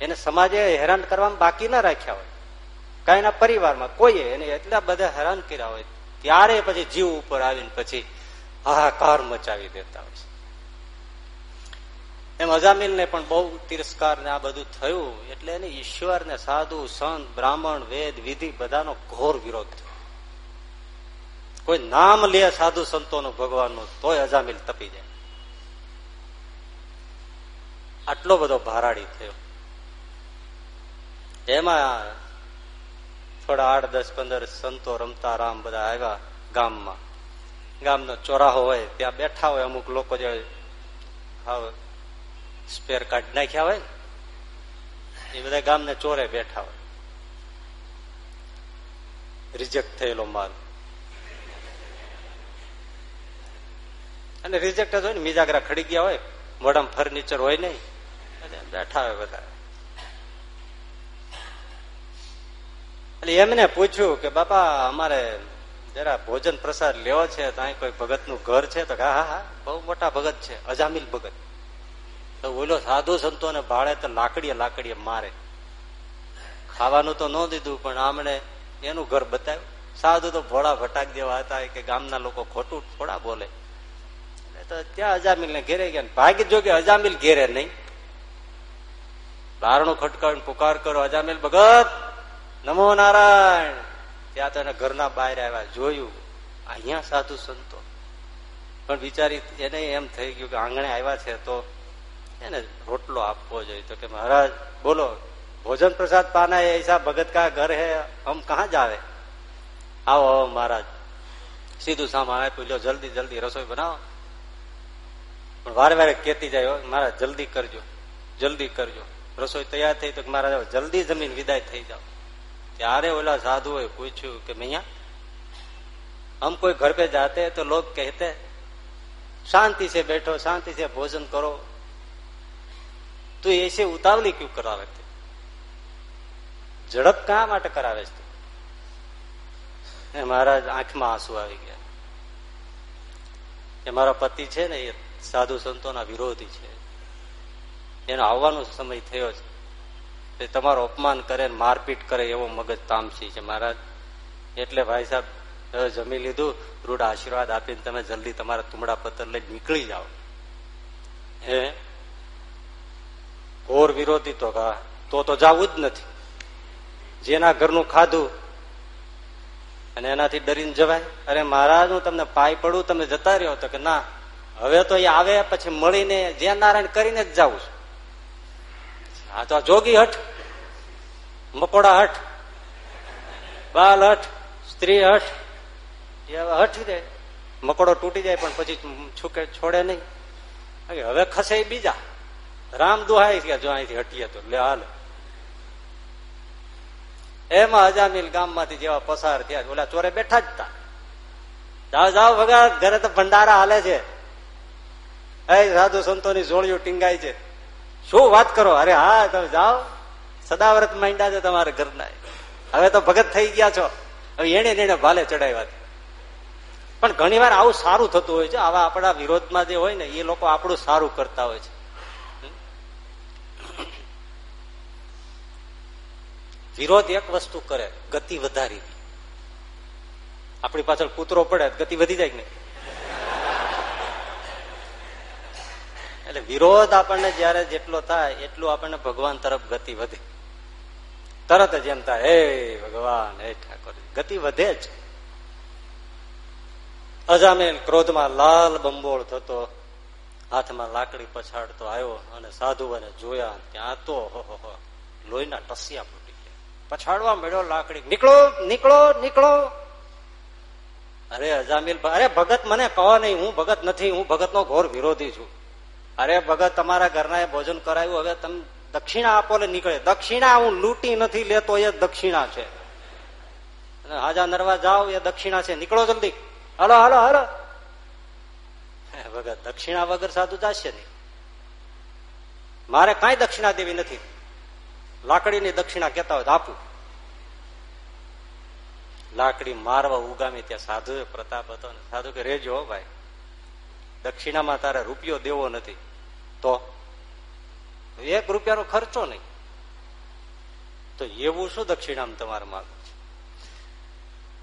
એને સમાજે હેરાન કરવામાં બાકી ના રાખ્યા હોય. કાંઈ એના પરિવારમાં કોઈએ એને એટલા બધા હેરાન કર્યા હોય, ત્યારે પછી જીવ ઉપર આવીને પછી હાહાકાર મચાવી દેતા હોય એમ અજામિલ ને પણ બહુ તિરસ્કાર ને આ બધું થયું, એટલે એને ઈશ્વર ને સાધુ, સંત, બ્રાહ્મણ, વેદ, વિધિ બધાનો ઘોર વિરોધ થયો. કોઈ નામ લે સાધુ સંતોનું ભગવાનનું, તોય અજામિલ તપી જાય. આટલો બધો ભારાડી થયો. એમાં થોડા આઠ, દસ, પંદર સંતો રમતા રામ બધા આવ્યા ગામમાં. ગામનો ચોરાહો હોય, ત્યાં બેઠા હોય અમુક લોકો જે સ્પેર કાર્ડ નાખ્યા હોય એ બધા ગામને ચોરે બેઠા હોય. રિજેક્ટ થયેલો માલ. અને રિજેક્ટ જ હોય ને, મિજાગરા ખડી ગયા હોય, મોઢામાં ફર્નિચર હોય નહીં બેઠા હોય બધા. એટલે એમને પૂછ્યું કે, બાપા, અમારે જરા ભોજન પ્રસાદ લેવો છે ત્યાં કોઈ ભગતનું ઘર છે? તો હા હા, બહુ મોટા ભગત છે, અજામિલ ભગત. તો ઓલો સાધુ સંતો ને ભાડે તો લાકડીએ લાકડીએ મારે. ખાવાનું તો ન દીધું, પણ આમણે એનું ઘર બતાવ્યું. સાધુ તો ભોળા ભટાક જેવા હતા કે ગામના લોકો ખોટું થોડા બોલે. તો ત્યાં અજામિલ ને ઘેરે ગયા ભાગ્ય જો કે અજામિલ ઘેરે નહીં. બારણું ખટકાવીને પુકાર કરો, અજામિલ ભગત નમો નારાયણ. ત્યાં તો એને ઘરના બહાર આવ્યા, જોયું. અહીંયા સાધુ સંતો. પણ બિચારી એને એમ થઈ ગયું કે આંગણે આવ્યા છે તો એને રોટલો આપવો જોઈએ. તો કે મહારાજ, બોલો, ભોજન પ્રસાદ પાના એસા ભગત કા ઘર હે? હમ કહા જાવે? આવો આવો મહારાજ. સીધું સામાન આપ્યું લો જલ્દી જલ્દી રસોઈ બનાવો. પણ વારે વારે કેતી જાય મહારાજ, જલ્દી કરજો. જલ્દી કરજો. રસોઈ તૈયાર થઈ તો મહારાજ, જલ્દી જમીન વિદાય થઈ જાઓ. ત્યારે ઓલા સાધુએ પૂછ્યું કે મૈયા હમ કોઈ ઘર પે જાતે તો લોગ કહેતે, શાંતિ से બેઠો, શાંતિ से ભોજન કરો. તો એસે ઉતાવળી ક્યુ કરાવે ઝડપ કા માટે કરાવે છે મહારાજ આંખમાં આંસુ આવી ગયા. એ મારા પતિ છે ને, એ સાધુ સંતોના વિરોધી છે. એનો આવવાનો સમય થયો છે. તમારો અપમાન કરે મારપીટ કરે એવો મગજ તામસી છે, મહારાજ. એટલે ભાઈ સાહેબ જમી લીધું, રૂઢ આશીર્વાદ આપીને તમે જલ્દી તમારા તુમડા પત્ર લઈ નીકળી જાઓ. હે? ઘોર વિરોધી તો તો તો જવું જ નથી. જેના ઘરનું ખાધું અને એનાથી ડરીને જવાય. અરે મહારાજ, હું તમને પાય પડું, તમે જતા રહ્યો તો કે ના, હવે તો એ આવે પછી મળીને જે નારાયણ કરીને જ જાઉં છું. આ તો જોગી હઠ, મકોડા હઠ, બાલ હઠ, સ્ત્રી હઠ, એ હઠી જાય મકોડો તૂટી જાય પણ પછી છૂકે, છોડે નહીં. હવે ખસે બીજા. રામ દુહાય ગયા જો અહીંથી હટીએ તો. લે, હાલ. એમાં અજામિલ ગામમાંથી જેવા પસાર થયા ઓલા ચોરે બેઠા જ હતા જાઓ જાઓ ભગા ઘરે તો ભંડારા હાલે છે. એ સાધુ સંતોની જોડીઓ ટીંગાય છે. શું વાત કરો? અરે હા, તમે જાઓ. સદાવ્રત માંડ્યા છે તમારા ઘરના. હવે તો ભગત થઈ ગયા છો. હવે એને એને ભાલે ચડાવ્યા પણ ઘણી વાર આવું સારું થતું હોય છે. આવા આપણા વિરોધમાં જે હોય ને, એ લોકો આપણું સારું કરતા હોય છે. વિરોધ એક વસ્તુ કરે, ગતિ વધારી આપણી પાછળ કૂતરો પડે, ગતિ વધી જાય ને એટલે વિરોધ આપણને જયારે જેટલો થાય, એટલું આપણને ભગવાન તરફ ગતિ વધે. તરત જ એમ થાય, હે ભગવાન, હે ઠાકોર, ગતિ વધે જ. અજામેલ ક્રોધમાં લાલ બંબોળ થતો, હાથમાં લાકડી પછાડતો આવ્યો અને સાધુઓને જોયા, ત્યાં તો લોહીના ટસિયા ફૂટી ગયા. પછાડવા મળ્યો લાકડી. નીકળો નીકળો નીકળો. અરે અજામિલ અરે ભગત મને કહો નહીં, હું ભગત નથી, હું ભગત નો ઘોર વિરોધી છું. અરે ભગત, તમારા ઘરના ભોજન કરાયું હવે તમે દક્ષિણા આપો ને નીકળે. દક્ષિણા હું લૂંટી નથી લેતો, એ દક્ષિણા છે. હાજા નરવા જાઓ, એ દક્ષિણા છે. નીકળો જલ્દી. Hello hello hello. ભગત, દક્ષિણા વગર સાધુ જશે નહીં. મારે કઈ દક્ષિણા દેવી નથી. લાકડીની દક્ષિણા કેતા હોય તો આપું. લાકડી મારવા ઉગામી ત્યાં સાધુ પ્રતાપ હતો સાધુ કે, રેજો ભાઈ. દક્ષિણામાં તારે રૂપિયો દેવો નથી. તો? એક રૂપિયાનો ખર્ચો નહીં. તો એવું શું દક્ષિણામાં તમારે માગું છે?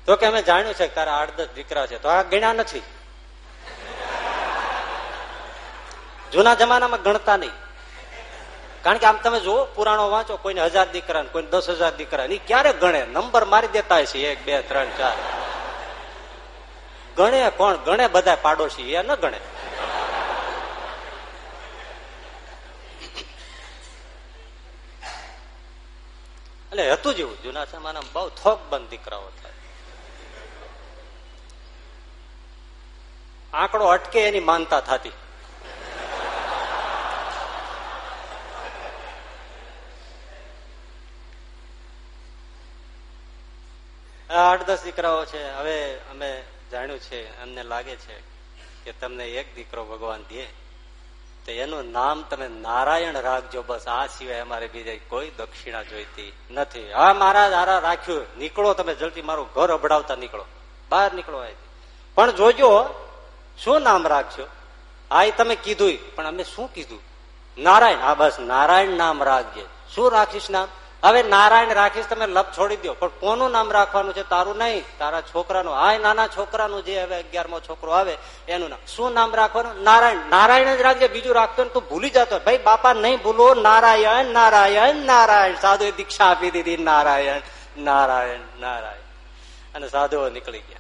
તો કે અમે જાણ્યું છે તારા આઠ દસ દીકરા છે, તો આ ગણ્યા નથી. જૂના જમાનામાં ગણતા નહીં. કારણ કે આમ તમે જુઓ, પુરાણો વાંચો, કોઈને હજાર દીકરા કોઈને દસ હજાર દીકરા ની ક્યારે ગણે? નંબર મારી દેતા છે એક, બે, ત્રણ, ચાર. ગણે કોણ? ગણે બધા પાડોશી, એ ન ગણે. એટલે હતું જેવું, જૂના જમાનામાં બહુ થોક બંધ દીકરાઓ થાય આંકડો અટકે એની માનતા થતી. આઠ દસ દીકરાઓ છે, હવે અમે જાણ્યું છે, અમને લાગે છે કે તમને એક દીકરો ભગવાન દે. તો એનું નામ તમે નારાયણ રાખજો, બસ આ સિવાય અમારે બીજા કોઈ દક્ષિણા જોઈતી નથી. હા, મહારાજ, આરા રાખ્યું. નીકળો તમે, જલ્દી મારું ઘર અભડાવતા નીકળો. બહાર નીકળો પણ જોજો, શું નામ રાખજો? આ તમે કીધું પણ અમે શું કીધું? નારાયણ, હા, બસ નારાયણ નામ રાખજે. શું રાખીશ નામ? હવે નારાયણ રાખીશ તમે લપ છોડી દો પણ કોનું નામ રાખવાનું છે તારું નહીં. તારા છોકરાનું. આ નાના છોકરાનું જે હવે અગિયારમો છોકરો આવે, એનું નામ. શું નામ રાખવાનું? નારાયણ. નારાયણ જ રાખજે. બીજું રાખતો તું ભૂલી જતો ભાઈ, બાપા, નહીં ભૂલો. નારાયણ નારાયણ નારાયણ. સાધુ દીક્ષા આપી દીધી. નારાયણ નારાયણ નારાયણ. અને સાધુઓ નીકળી ગયા.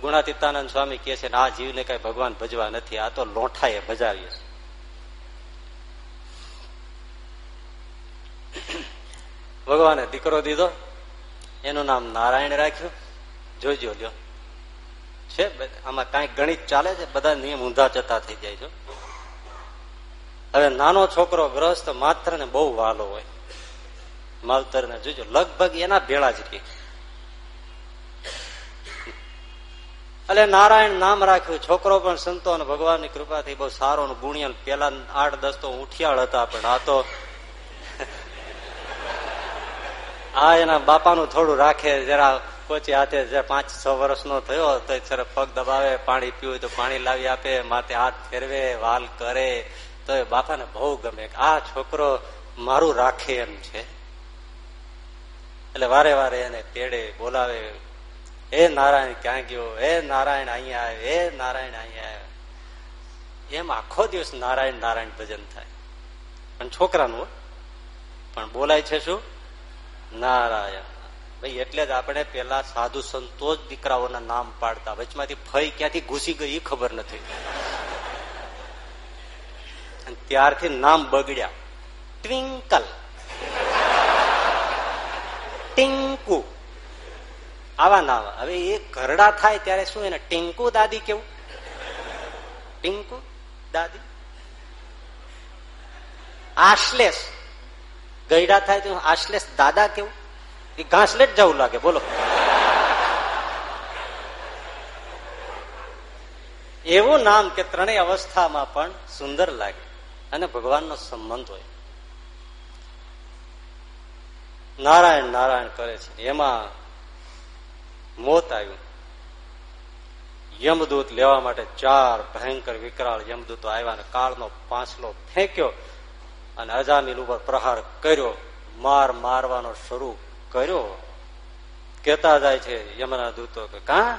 ગુણાતીતાનંદ સ્વામી કે છે આ જીવને કઈ ભગવાન ભજવા નથી. આ તો લોઠાએ ભજાવીએ છે. ભગવાને દીકરો દીધો. એનું નામ નારાયણ રાખ્યું. જોઈજો લ્યો. છે આમાં કઈ ગણિત ચાલે છે, બધા નિયમ ઊંધા જતા થઈ જાય છે. હવે નાનો છોકરો ગ્રસ્ત માત્ર ને બહુ વાલો હોય. માવતર ને જોજો, લગભગ એના ભેળા જ રહી. એટલે નારાયણ નામ રાખ્યું. છોકરો પણ સંતો અને ભગવાનની કૃપાથી બહુ સારો ગુણિયલ. પેલા આઠ દસ તો ઉઠિયાળ હતા, પણ આ તો આ એના બાપાનું થોડું રાખે, જરા પોચી હાથે પાંચ છ વર્ષનો થયો તો પગ દબાવે, પાણી પીવું તો પાણી લાવી આપે, માથે હાથ ફેરવે, વાલ કરે. તો એ બાપાને બહુ ગમે. આ છોકરો મારું રાખે એમ છે. એટલે વારે વારે એને પેડે બોલાવે. એ નારાયણ, ક્યાં ગયો? એ નારાયણ અહીંયા આવ્યો એ નારાયણ અહીંયા આવ્યો એમ આખો દિવસ નારાયણ નારાયણ ભજન થાય. પણ છોકરાનું, પણ બોલાય છે શું? નારાયણ. ભાઈ, એટલે જ આપણે પેલા સાધુ સંતો જ દીકરાઓના નામ પાડતા. વચમાંથી ફઈ ક્યાંથી ઘૂસી ગઈ ખબર નથી. ત્યારથી નામ બગડ્યા. ટ્વિંકલ. ટિંકુ. આવા નામ. હવે એ ઘરડા થાય ત્યારે શું એને? ટિંકુ દાદી કેવું? ટિંકુ દાદી? આશ્લેષ. ગયડા થાય તો આશ્લેષ દાદા કેવું? એ ઘાસલેટ જવું લાગે, બોલો. એવું નામ કે ત્રણેય અવસ્થામાં પણ સુંદર લાગે અને ભગવાનનો સંબંધ હોય. નારાયણ નારાયણ કરે છે. એમાં મોત આવ્યું. યમદૂત લેવા માટે ચાર ભયંકર વિકરાળ યમદૂતો આવ્યા અને કાળનો પાંચલો ફેંક્યો. અને અજામીન ઉપર પ્રહાર કર્યો, માર મારવાનો શરૂ કર્યો. કેતા જાય છે, યમના દૂતો કે, કા?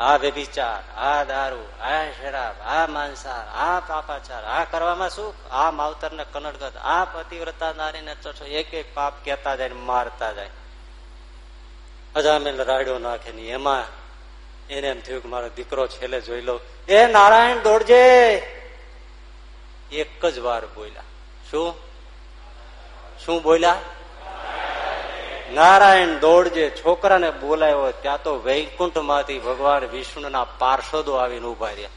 આ વ્યભિચાર, આ દારૂ, આ શરાબ, આ માંસાર આ પાપાચાર, આ કરવામાં શું? આ માવતર ને કનડગત, આ પતિવ્રતા નારીને ચો એક એક પાપ કેતા જાય મારતા જાય. અજામેલ રાડ્યો નાખે ની એમાં એને એમ થયું કે, મારો દીકરો છેલ્લે જોઈ લો. એ નારાયણ દોડજે. એક જ વાર બોલ્યા. શું? શું બોલ્યા? નારાયણ દોડજે, છોકરાને બોલાયો ત્યાં તો વૈકુંઠમાંથી ભગવાન વિષ્ણુના પાર્ષદો આવીને ઊભા રહ્યા.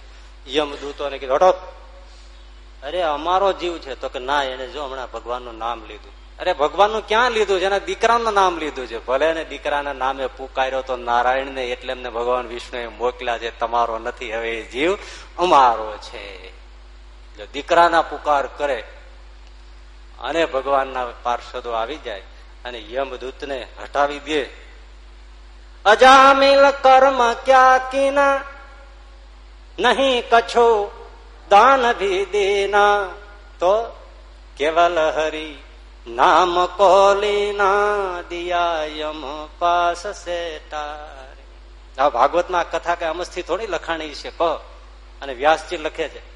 યમદૂતોને કીધું, હટો. અરે, અમારો જીવ છે. તો કે, ના એને જો હમણાં ભગવાનનું નામ લીધું. અરે, ભગવાનનું ક્યાં લીધું છે? એના દીકરાનું નામ લીધું છે. ભલે ને દીકરાના નામે પુકાર્યો તો નારાયણ ને એટલે એમને ભગવાન વિષ્ણુએ મોકલ્યા છે, તમારો નથી હવે જીવ અમારો છે. દીકરાના પુકાર કરે. અને ભગવાનના પાર્ષદો આવી જાય અને યમદૂત ને હટાવી દે. અજામિલ કર્મ ક્યા કિના? નહીં કછો દાન ભી દેના તો કેવલ હરી નામ કોલીના દિયા યમ પાસ આ ભાગવતમાં કથા કે અમસ્થી થોડી લખાણી છે કહો અને વ્યાસજી લખે છે.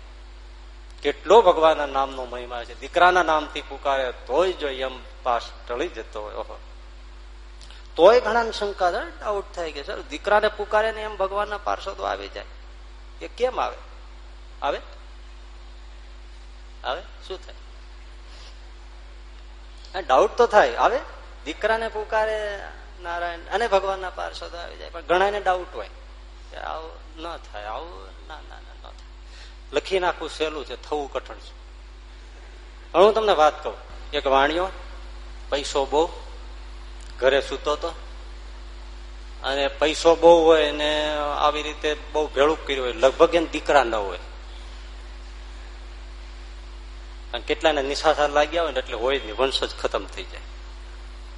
કેટલો ભગવાનના નામનો મહિમા છે. દીકરાના નામથી પુકારે તોય જો યમ પાસ ટળી જતો હોય, ઓહો. તોય ઘણા શંકા ડાઉટ થાય કે સર દીકરાને પુકારે ને એમ ભગવાનના પાર્ષદો આવી જાય. એ કેમ આવે? આવે? આવે? શું થાય? ડાઉટ તો થાય, આવે? દીકરાને પુકારે નારાયણ અને ભગવાનના પાર્ષદો આવી જાય, પણ ઘણા ડાઉટ હોય કે આવું ન થાય, આવું ના ના લખી નાખવું સહેલું છે, થવું કઠણ છે. હું તમને વાત કહું. એક વાણિયો, પૈસો બહુ, ઘરે સૂતો હતો અને પૈસો બહુ હોય ને આવી રીતે બહુ ભેળું કર્યું હોય, લગભગ એને દીકરા ન હોય. કેટલાને નિશાસાર લાગ્યા હોય ને એટલે હોય નહીં, વંશ જ ખતમ થઈ જાય.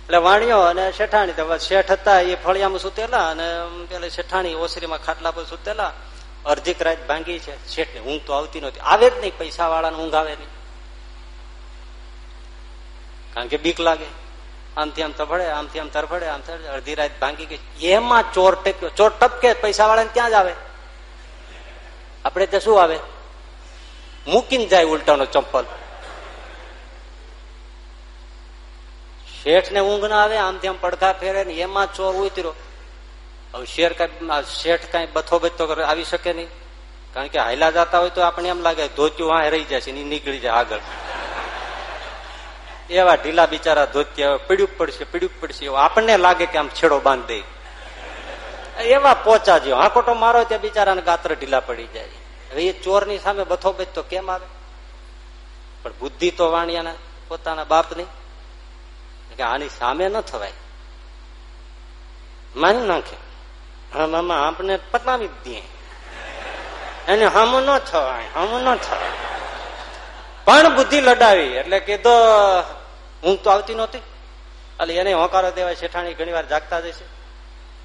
એટલે વાણિયો અને શેઠાણી શેઠ હતા, એ ફળિયામાં સુતેલા અને પેલા શેઠાણી ઓસરીમાં ખાટલા પર સુતેલા. અડધીક રાત ભાંગી છે. શેઠ ને ઊંઘ તો આવતી નથી આવે જ નહીં પૈસા વાળાને ઊંઘ આવે નહીં. કારણ કે બીક લાગે. આમથી આમ તફડે, આમથી આમ તરફડે, આમ અડધી રાત ભાંગી ગઈ. એમાં ચોર ટેક્યો. ચોર ટપકે પૈસા વાળાને ત્યાં જ આવે? આપણે ત્યાં શું આવે? મૂકીને જાય ઉલટાનો ચંપલ. શેઠ ને ઊંઘ ના આવે આમ તેમ પડઘા ફેરે ને એમાં ચોર ઉતર્યો. હવે શેર કઈ શેઠ કઈ બથો બચતો આવી શકે નહીં. કારણ કે હાયલા જતા હોય તો આપણે એમ લાગે, ધોત્યું આ રહી જશે નીકળી જાય આગળ. એવા ઢીલા બિચારા ધોત્યા પીડ્યું પડશે પીડ્યું પડશે. આપણને લાગે કે આમ છેડો બાંધ. દે એવા પોચા જો હાકોટો મારો ત્યાં બિચારાને ગાત્ર ઢીલા પડી જાય. હવે એ ચોરની સામે બથો બચ તો કેમ આવે? પણ બુદ્ધિ તો વાણિયાના, પોતાના બાપની. કે આની સામે ન થવાય. માની નાખે. હા મામા આપણે પતાવી દે એને હમ ન થવાય, હમ ન થવાય. પણ બુદ્ધિ લડાવી, એટલે કીધો ઊંઘ તો આવતી નહોતી. એટલે એને હોકારો દેવાય, શેઠાણી ઘણી વાર જાગતા જશે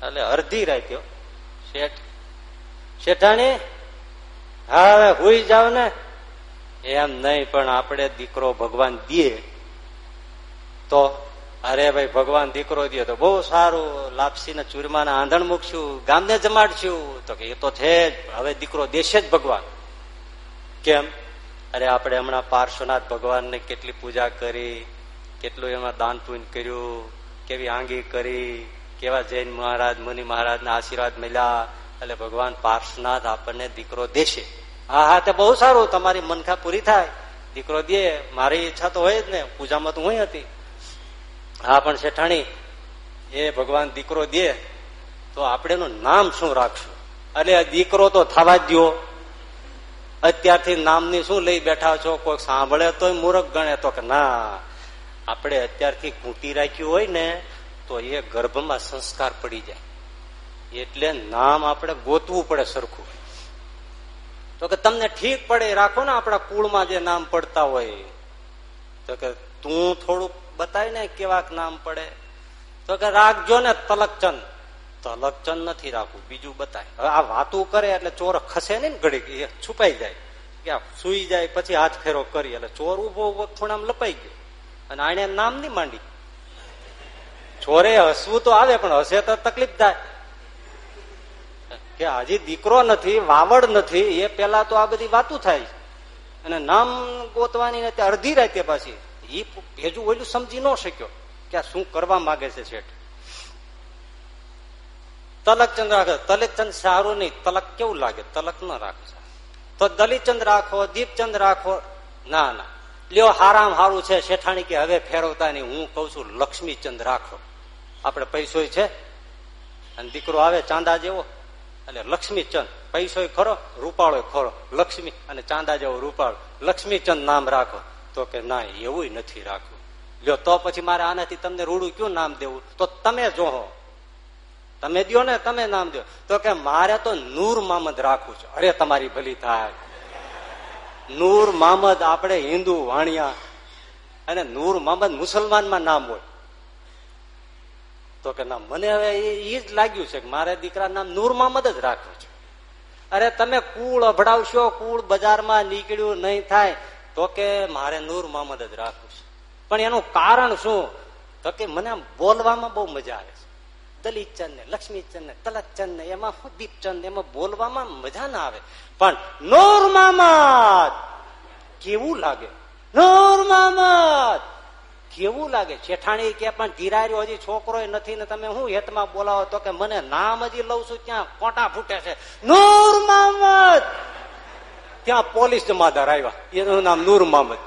એટલે અડધી રાખ્યો શેઠ, શેઠાણી, હા, હવે હુઈ જાવ ને. એમ નહીં, પણ આપણે દીકરો ભગવાન દે તો અરે ભાઈ, ભગવાન દીકરો દે તો બહુ સારું. લાપસી ને ચૂરમા ને આંધણ મૂકશું. ગામને જમાડશું. તો કે એ તો છે જ. હવે દીકરો દેશે જ ભગવાન. કેમ? અરે આપણે હમણાં પાર્શ્વનાથ ભગવાનને કેટલી પૂજા કરી, કેટલું એમાં દાન પુણ્ય કર્યું, કેવી આંગી કરી, કેવા જૈન મહારાજ, મુનિ મહારાજના આશીર્વાદ મળ્યા. એટલે ભગવાન પાર્શ્વનાથ આપણને દીકરો દેશે. હા હા, તે બહુ સારું. તમારી મનખા પૂરી થાય. દીકરો દે મારી ઈચ્છા તો હોય જ ને. પૂજામાં તો હું હતી. હા પણ શેઠાણી, એ ભગવાન દીકરો દે, તો આપણે એનું નામ શું રાખશું? એટલે દીકરો તો થવા જ દો અત્યારથી નામની શું લઈ બેઠા છો? કોઈ સાંભળે તો મૂરખ ગણે તો કે ના આપણે અત્યારથી ઘૂંટી રાખ્યું હોય ને, તો એ ગર્ભમાં સંસ્કાર પડી જાય. એટલે નામ આપણે ગોતવું પડે સરખું. તો કે તમને ઠીક પડે, રાખો ને આપણા કુળમાં જે નામ પડતા હોય. તો કે તું થોડુંક બતાય ને કેવાક નામ પડે. તો કે રાખજો ને તલકચંદ. તલકચંદ નથી રાખવું, બીજું બતાય. હવે આ વાતું કરે એટલે ચોર ખસે ને ઘડી છુપાઈ જાય. કે સુઈ જાય પછી હાથ ફેરો કરી, એટલે ચોર ઊભો ઊભો લપાઈ ગયો. અને આને નામ નહીં માંડી. ચોરે હસવું તો આવે, પણ હસે તો તકલીફ થાય. કે હજી દીકરો નથી, વાવડ નથી, એ પેલા તો આ બધી વાતું થાય અને નામ ગોતવાની અડધી રાતે પાછી. ભેજું ઓલું સમજી ન શક્યો કે આ શું કરવા માંગે છે શેઠ. તલકચંદ રાખે તલકચંદ સારું નહીં, તલક કેવું લાગે? તલક ન રાખે તો દલિતચંદ રાખો દીપચંદ રાખો ના ના. લ્યો, હારામ હારું છે શેઠાણી કે હવે ફેરવતા નહીં. હું કઉ છું લક્ષ્મીચંદ રાખો આપણે પૈસો છે. અને દીકરો આવે ચાંદા જેવો. એટલે લક્ષ્મીચંદ. પૈસો ખરો રૂપાળો ખરો. લક્ષ્મી અને ચાંદા જેવો રૂપાળો. લક્ષ્મીચંદ નામ રાખો. તો કે ના, એવું નથી રાખવું. લ્યો, તો પછી મારે આનાથી તમને રૂડું ક્યુ નામ દેવું? તો તમે જોહો. તમે દો ને, તમે નામ દો તો કે મારે તો નૂર મામદ રાખવું છે. અરે, તમારી ભલી થાય. નૂર મામદ આપણે હિન્દુ, વાણિયા. અને નૂર મામદ મુસલમાનમાં નામ હોય. તો કે ના, મને હવે એ જ લાગ્યું છે કે મારે દીકરા નામ નૂર મામદ જ રાખવું છે. અરે, તમે કુળ અભડાવશો, કુળ બજારમાં નીકળ્યું નહીં થાય તો કે મારે નૂર મોહમ્મદ જ રાખવું છે. પણ એનું કારણ શું? તો કે મને આમ બોલવામાં બહુ મજા આવે છે. દલિતચંદ ને લક્ષ્મીચંદ ને તલકચંદ ને એમાં દીપચંદ એમાં બોલવામાં મજા ના આવે. પણ નૂર મામદ કેવું લાગે? નૂર મામદ કેવું લાગે? શેઠાણી કે પણ ધીરાર્યો હજી છોકરો નથી ને તમે હું હેતમાં બોલાવો તો કે મને નામ હજી લઉં છું, ત્યાં કોટા ફૂટે છે. નૂર મામદ ત્યાં પોલીસ જમાદાર આવ્યા? એનું નામ નૂર મોહમ્મદ.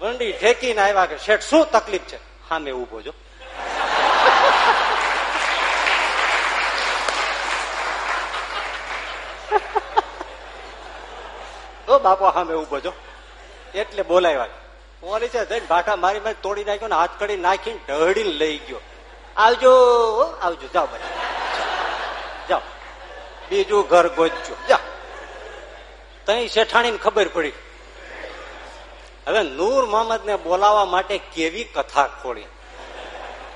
વંડી ઠેકીને આવ્યા કે, શેઠ, શું તકલીફ છે? હા, મેં ઊભો જો તો બાપો, હા, મેં ઊભો જો એટલે બોલાવ્યા. પોલીસે જઈને ભાઠા મારી મારી તોડી નાખ્યો ને હાથ કડી નાખીને ઢળીને લઈ ગયો. આવજો આવજો, જાઓ ભાઈ. જાઓ. બીજું ઘર ગોતજો જાઓ તઈ શેઠાણી ખબર પડી. હવે નૂર મોહમ્મદ ને બોલાવવા માટે કેવી કથા ખોળી?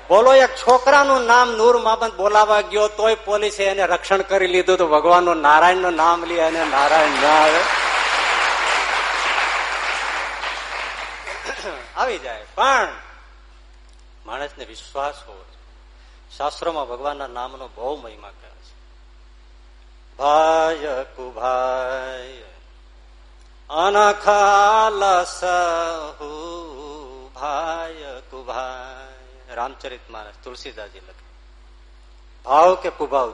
બોલો, એક છોકરાનું નામ નૂર મોહમ્મદ બોલાવા ગયો, તોય પોલીસે એને રક્ષણ કરી લીધું તો ભગવાન નારાયણનું નામ લે અને નારાયણ ના આવે. આવી જાય. પણ માણસને વિશ્વાસ હોવો શાસ્ત્રોમાં ભગવાનના નામનો બહુ મહિમા કહે છે ભાય કુભાય અનખાલસ ભાય કુભાય રામચરિત માનસ તુલસીદાસજી લખે ભાવ કે કુભાવ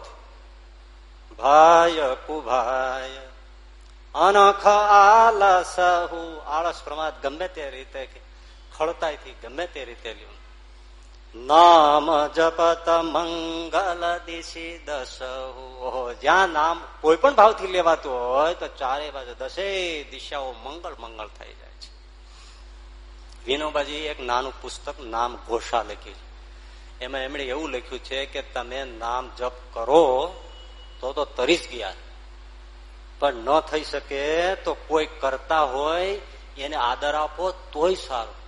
ભાય કુભાય અનખ આલસ આળસ પ્રમાદ ગમે તે રીતે ખળતાથી ગમે તે રીતે લ્યું નામ જપત મંગલ દિશી દસ જ્યાં નામ કોઈ પણ ભાવથી લેવાતું હોય તો ચારે બાજુ દસે દિશાઓ મંગળ મંગળ થઈ જાય છે. વિનોબાજી એક નાનું પુસ્તક નામ ઘોષા લખ્યું છે. એમાં એમણે એવું લખ્યું છે કે તમે નામ જપ કરો તો તો તરી જ ગયા. પણ ન થઈ શકે તો કોઈ કરતા હોય, એને આદર આપો તોય સારું.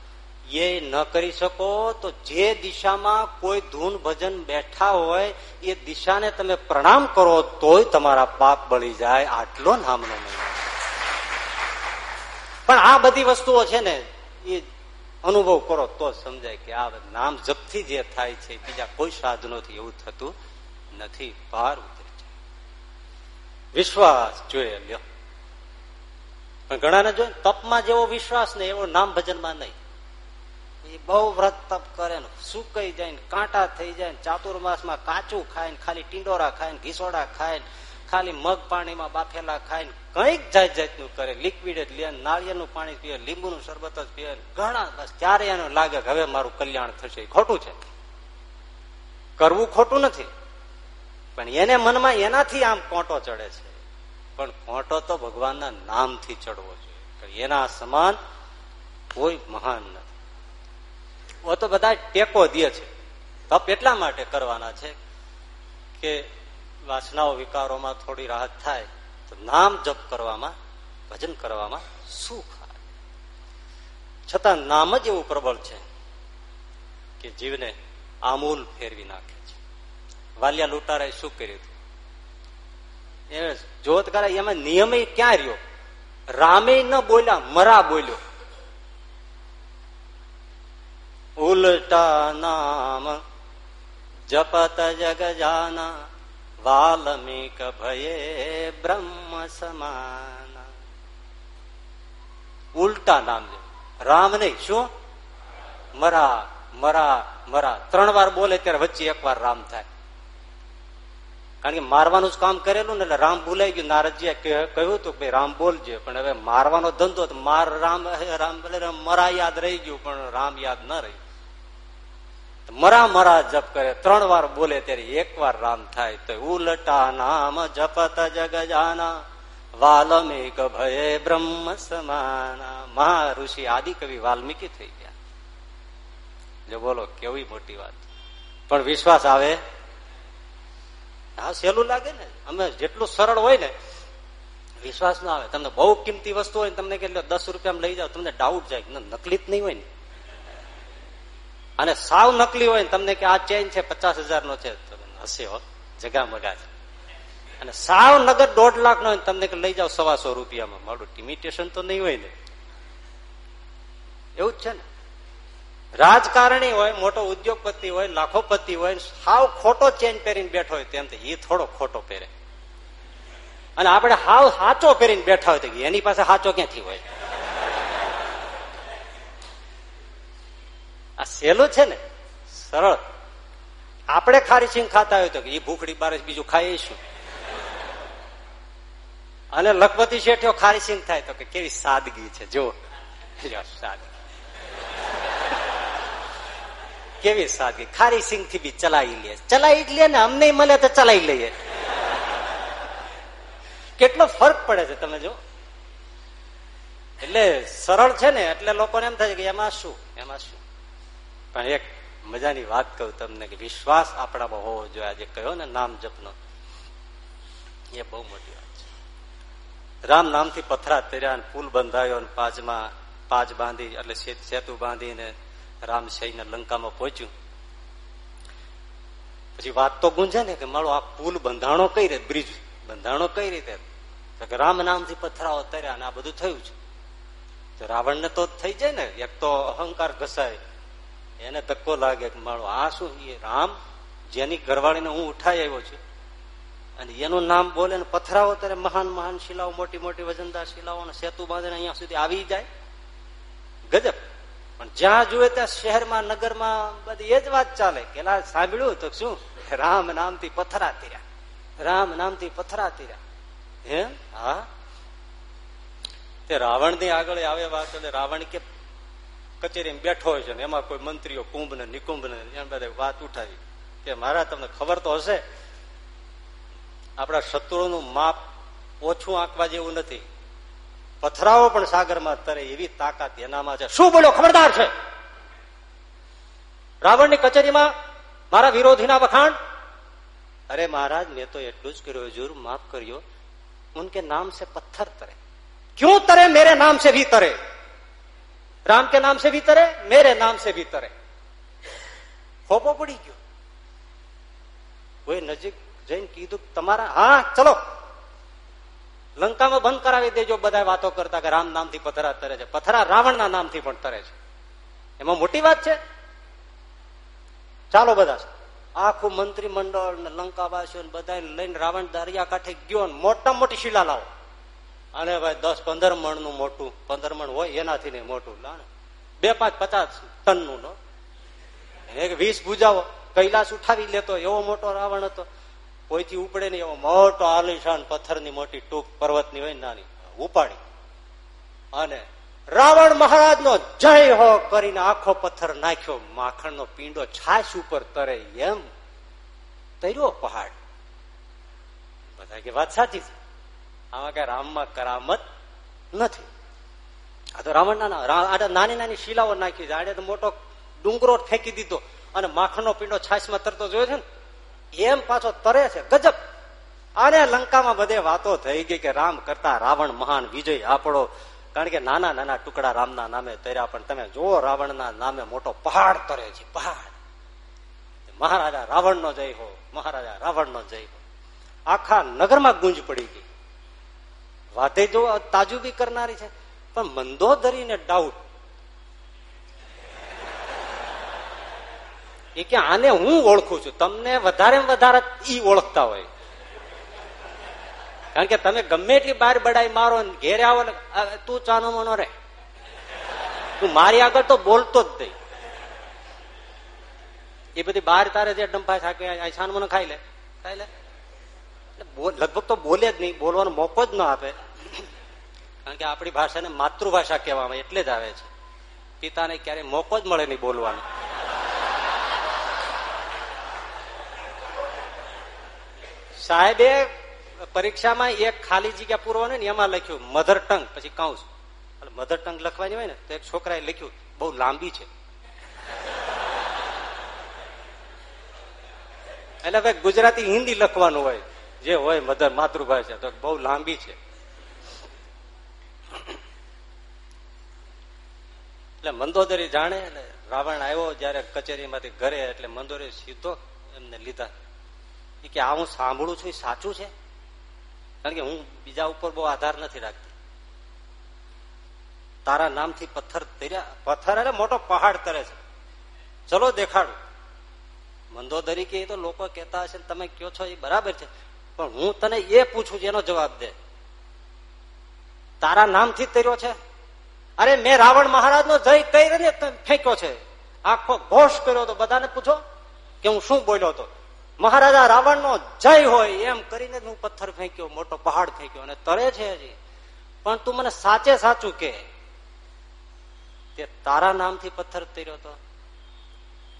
એ ન કરી શકો, તો જે દિશામાં કોઈ ધૂન ભજન બેઠા હોય, એ દિશાને તમે પ્રણામ કરો, તોય તમારા પાપ બળી જાય, આટલો નામનો પણ આ બધી વસ્તુઓ છે ને, એ અનુભવ કરો, તો સમજાય કે આ નામ જપથી જે થાય છે, બીજા કોઈ સાધનોથી એવું થતું નથી ભાર ઉતરે જાય વિશ્વાસ જોઈએ લ્યો. પણ ઘણાને જોઈએ તપમાં જેવો વિશ્વાસ ને એવો નામ ભજનમાં નહીં. બહુ વ્રત તપ કરે ને સુકાઈ જાય ને કાંટા થઈ જાય ને ચાતુર્માસમાં કાચું ખાય ને ખાલી ટીંડોરા ખાય ને ઘીસોડા ખાય ને ખાલી મગ પાણીમાં બાફેલા ખાય કંઈક જાત જાતનું કરે. લિક્વિડ જ લે નાળિયેરનું પાણી પીએ, લીંબુનું શરબત જ પીએ. ઘણા, બસ ત્યારે એનું લાગે હવે મારું કલ્યાણ થશે. ખોટું છે. કરવું ખોટું નથી. પણ એને મનમાં એનાથી આમ કોંટો ચડે છે. પણ કોંટો તો ભગવાનના નામથી ચડવો જોઈએ. એના સમાન કોઈ મહાન નથી. ઓ તો બધા ટેકો દે છે. તપ એટલા માટે કરવાના છે કે વાસનાઓ વિકારોમાં થોડી રાહત થાય તો નામ જપ કરવામાં, ભજન કરવામાં સુખ આવે છતાં નામ જ એવું પ્રબળ છે કે જીવને આમૂલ ફેરવી નાખે છે. વાલિયા લૂંટારાએ શું કર્યું હતું? એ જોત કરે એમાં નિયમ ક્યાં રહ્યો? રામે ન બોલ્યા, મરા બોલ્યો. ઉલટા નામ, જપત જગજાના, વાલ્મિક ભયે બ્રહ્મ સમાન. ઉલટા નામ રામ નહીં, શું? મરા મરા મરા. ત્રણ વાર બોલે ત્યારે વચ્ચે એક વાર રામ થાય. કારણ કે મારવાનું જ કામ કરેલું ને એટલે રામ બોલાઈ ગયું. નારદજીએ કહ્યું હતું કે રામ બોલજે, પણ હવે મારવાનો ધંધો માર રામ રામ મરા યાદ રહી ગયું, પણ રામ યાદ ન રહ્યું મરા મરા જપ કરે. ત્રણ વાર બોલે ત્યારે એક વાર રામ થાય તો ઉલટા નામ જપત જગ જાના ભય બ્રહ્મ સમાના. મહા ઋષિ આદિકવિ વાલ્મીકી થઈ ગયા. જો બોલો, કેવી મોટી વાત. પણ વિશ્વાસ આવે? હા, સહેલું લાગે ને. અમે જેટલું સરળ હોય ને, વિશ્વાસ ના આવે. તમને બહુ કિંમતી વસ્તુ હોય તમને કે દસ રૂપિયા લઈ જાઓ, તમને ડાઉટ જાય. નકલી જ નહીં હોય ને. અને સાવ નકલી હોય તમને કે આ ચેન છે, પચાસ હજાર નો છે હશે હો, જગા મગા છે. અને સાવ નગર દોઢ લાખ નો તમને કે લઈ જાઓ સવાસો રૂપિયામાં. મારું ઇમિટેશન તો નહીં હોય ને. એવું જ છે ને. રાજકારણી હોય, મોટો ઉદ્યોગપતિ હોય, લાખોપતિ હોય સાવ ખોટો ચેન પહેરીને બેઠો હોય, તેમ એ થોડો ખોટો પહેરે. અને આપણે હાવ સાચો પહેરીને બેઠા હોય તો એની પાસે સાચો ક્યાંથી હોય? આ સહેલું છે ને, સરળ. આપણે ખારી સિંહ ખાતા હોય તો એ ભૂખડી બાર બીજું ખાઈએ શું અને લખપતિ શેઠિયો ખારી સિંહ થાય તો કે કેવી સાદગી છે જો, સાદગી. કેવી સાદગી. ખારી સિંહથી બી ચલાવી લે. ચલાવી લે ને, અમને મને તો ચલાવી લઈએ. કેટલો ફરક પડે છે તમે જો એટલે સરળ છે ને, એટલે લોકોને એમ થાય કે એમાં શું એમાં શું? પણ એક મજાની વાત કહું તમને કે વિશ્વાસ આપણામાં હોવો જોઈએ આજે કહ્યો ને નામ જપનો. એ બહુ મોટી વાત છે. રામ નામથી પથરા તર્યા પુલ બંધાયો પાંચમાં પાંચ બાંધી એટલે સેતુ બાંધીને રામ સૈન્ય લંકામાં પહોંચ્યું. પછી વાત તો ગુંજે ને કે મારો આ પુલ બંધાણો કઈ રીતે, બ્રિજ બંધાણો કઈ રીતે? રામ નામથી પથરાઓ તર્યા અને આ બધું થયું છે. રાવણને તો થઈ જાય ને, એક તો અહંકાર ઘસાય એને ધક્કો લાગે કે મારો આ શું એ રામ, જેની ઘરવાળીને હું ઉઠાઈ આવ્યો છું. અને એનું નામ બોલે ને ત્યારે મહાન મહાન શિલાઓ, મોટી મોટી વજનદાર શિલાઓ અને સેતુ બાંધીને અહીંયા સુધી આવી જાય. ગજબ. પણ જ્યાં જુએ ત્યાં શહેરમાં, નગરમાં બધી એ જ વાત ચાલે કે સાંભળ્યું તો શું? રામ નામથી પથરા તીર્યા. રામ નામથી પથરા તીર્યા. હે? હા. તે રાવણની આગળ આવે વાત એટલે રાવણ કે કચેરીમાં બેઠો હોય છે ને એમાં કોઈ મંત્રીઓ કુંભ ને નિકુંભ ને એમ બધા વાત ઉઠાવી. કે મારા તમને ખબર તો હશે, આપણા શત્રુનું માપ ઓછું આંકવા જેવું નથી. પથરાઓ પણ સાગરમાં તરે એવી તાકાત એનામાં છે. શું બોલો ખબરદાર છે. રાવણની કચેરીમાં મારા વિરોધીના વખાણ? અરે મહારાજ, મેં તો એટલું જ કર્યું. જરૂર માફ કર્યો. ઉનકે નામ સે પથ્થર તરે. ક્યુ તરે? મેરે નામ સે ભી તરે. राम के नाम से भी तरे मेरे नाम से भी तरे ખોપો પડી ગયો કોઈ નજીક જઈને કીધું તમારા હા ચલો લંકામાં બંધ કરાવી દેજો બધા વાતો કરતા કે રામ નામથી પથરા તરે છે પથરા રાવણના નામથી પણ તરે છે એમાં મોટી વાત છે ચાલો બધા આખું મંત્રી મંડળ ને લંકાવાસીઓ બધા લઈને રાવણ દરિયા કાંઠે ગયો ને મોટા મોટી શિલા લાવો અને ભાઈ દસ પંદર મણનું મોટું, પંદર મણ હોય એનાથી નહીં મોટું, લાણ. બે પાંચ પચાસ ટનનું. નો એક વીસ ભૂજાઓ કૈલાસ ઉઠાવી લેતો, એવો મોટો રાવણ હતો. કોઈથી ઉપડે નહીં, એવો મોટો આલિશાન પથ્થરની મોટી ટૂંક પર્વતની હોય નાની, ઉપાડી. અને રાવણ મહારાજ નો જય હો કરીને આખો પથ્થર નાખ્યો માખણ નો પીંડો છાશ ઉપર તરે એમ. તર્યો પહાડ. બધા કે વાત સાચી છે? આમાં કઈ રામમાં કરામત નથી. આ તો રાવણના નાની નાની શિલાઓ નાખી છે. આડે તો મોટો ડુંગરો ફેંકી દીધો. અને માખણનો પીંડો છાશમાં તરતો જોયો છે ને? એમ પાછો તરે છે. ગજબ! અરે લંકામાં બધે વાતો થઈ ગઈ કે રામ કરતા રાવણ મહાન વિજય આપણો કારણ કે નાના નાના ટુકડા રામના નામે તર્યા, પણ તમે જો રાવણના નામે મોટો પહાડ તરે છે. પહાડ. મહારાજા રાવણનો જય હો. મહારાજા રાવણનો જય હો. આખા નગરમાં ગુંજ પડી ગઈ. વાતે જો તાજુબી કરનારી છે. પણ મંદોદરીને ડાઉટ એ કે આને હું ઓળખું છું? તમને વધારે વધારે ઈ ઓળખતા હોય. કારણ કે તમે ગમે એટલી બહાર બડાઈ મારો ઘેરે આવો ને તું ચાનો મનો રે. તું મારી આગળ તો બોલતો જ નહીં. એ બધી બહાર તારે જે ડંપા થાકે છાનમનો ખાઈ લે. ખાઈ લે. લગભગ તો બોલે જ નહીં, બોલવાનો મોકો જ ન આપે. કારણ કે આપણી ભાષાને માતૃભાષા કહેવામાં એટલે જ આવે છે. પિતાને ક્યારેય મોકો જ મળે નહીં બોલવાનો. સાહેબે પરીક્ષામાં એક ખાલી જગ્યા પૂરવાની ને એમાં લખ્યું મધર ટંગ પછી કાઉસ મધર ટંગ લખવાની હોય ને, તો એક છોકરાએ લખ્યું, બહુ લાંબી છે એટલે હવે ગુજરાતી હિન્દી લખવાનું હોય. જે હોય મધર માતૃભાષા તો બહુ લાંબી છે. એટલે મંદોદરી જાણે એટલે રાવણ આવ્યો જયારે કચેરીમાંથી ઘરે, એટલે મંદોરી સીધો એમને લીધા. કે, આ હું સાંભળું છું, એ સાચું છે? કારણ કે હું બીજા ઉપર બહુ આધાર નથી રાખતી. તારા નામથી પથ્થર તર્યા. પથ્થર એટલે મોટો પહાડ તરે છે. ચલો દેખાડું. મંદોદરી કે એ તો લોકો કહેતા હશે તમે કયો છો? એ બરાબર છે. પણ હું તને એ પૂછું છું, એનો જવાબ દે. તારા નામથી તર્યો છે? અરે, મેં રાવણ મહારાજ નો જય કઈ ફેંક્યો છે. આખો ઘોષ કર્યો તો બધાને પૂછો કે હું શું બોલ્યો હતો મહારાજા રાવણ નો જય હોય એમ કરીને હું પથ્થર ફેંક્યો, મોટો પહાડ ફેંક્યો અને તરે છે હજી. પણ તું મને સાચે સાચું કે તે તારા નામથી પથ્થર તર્યો તો?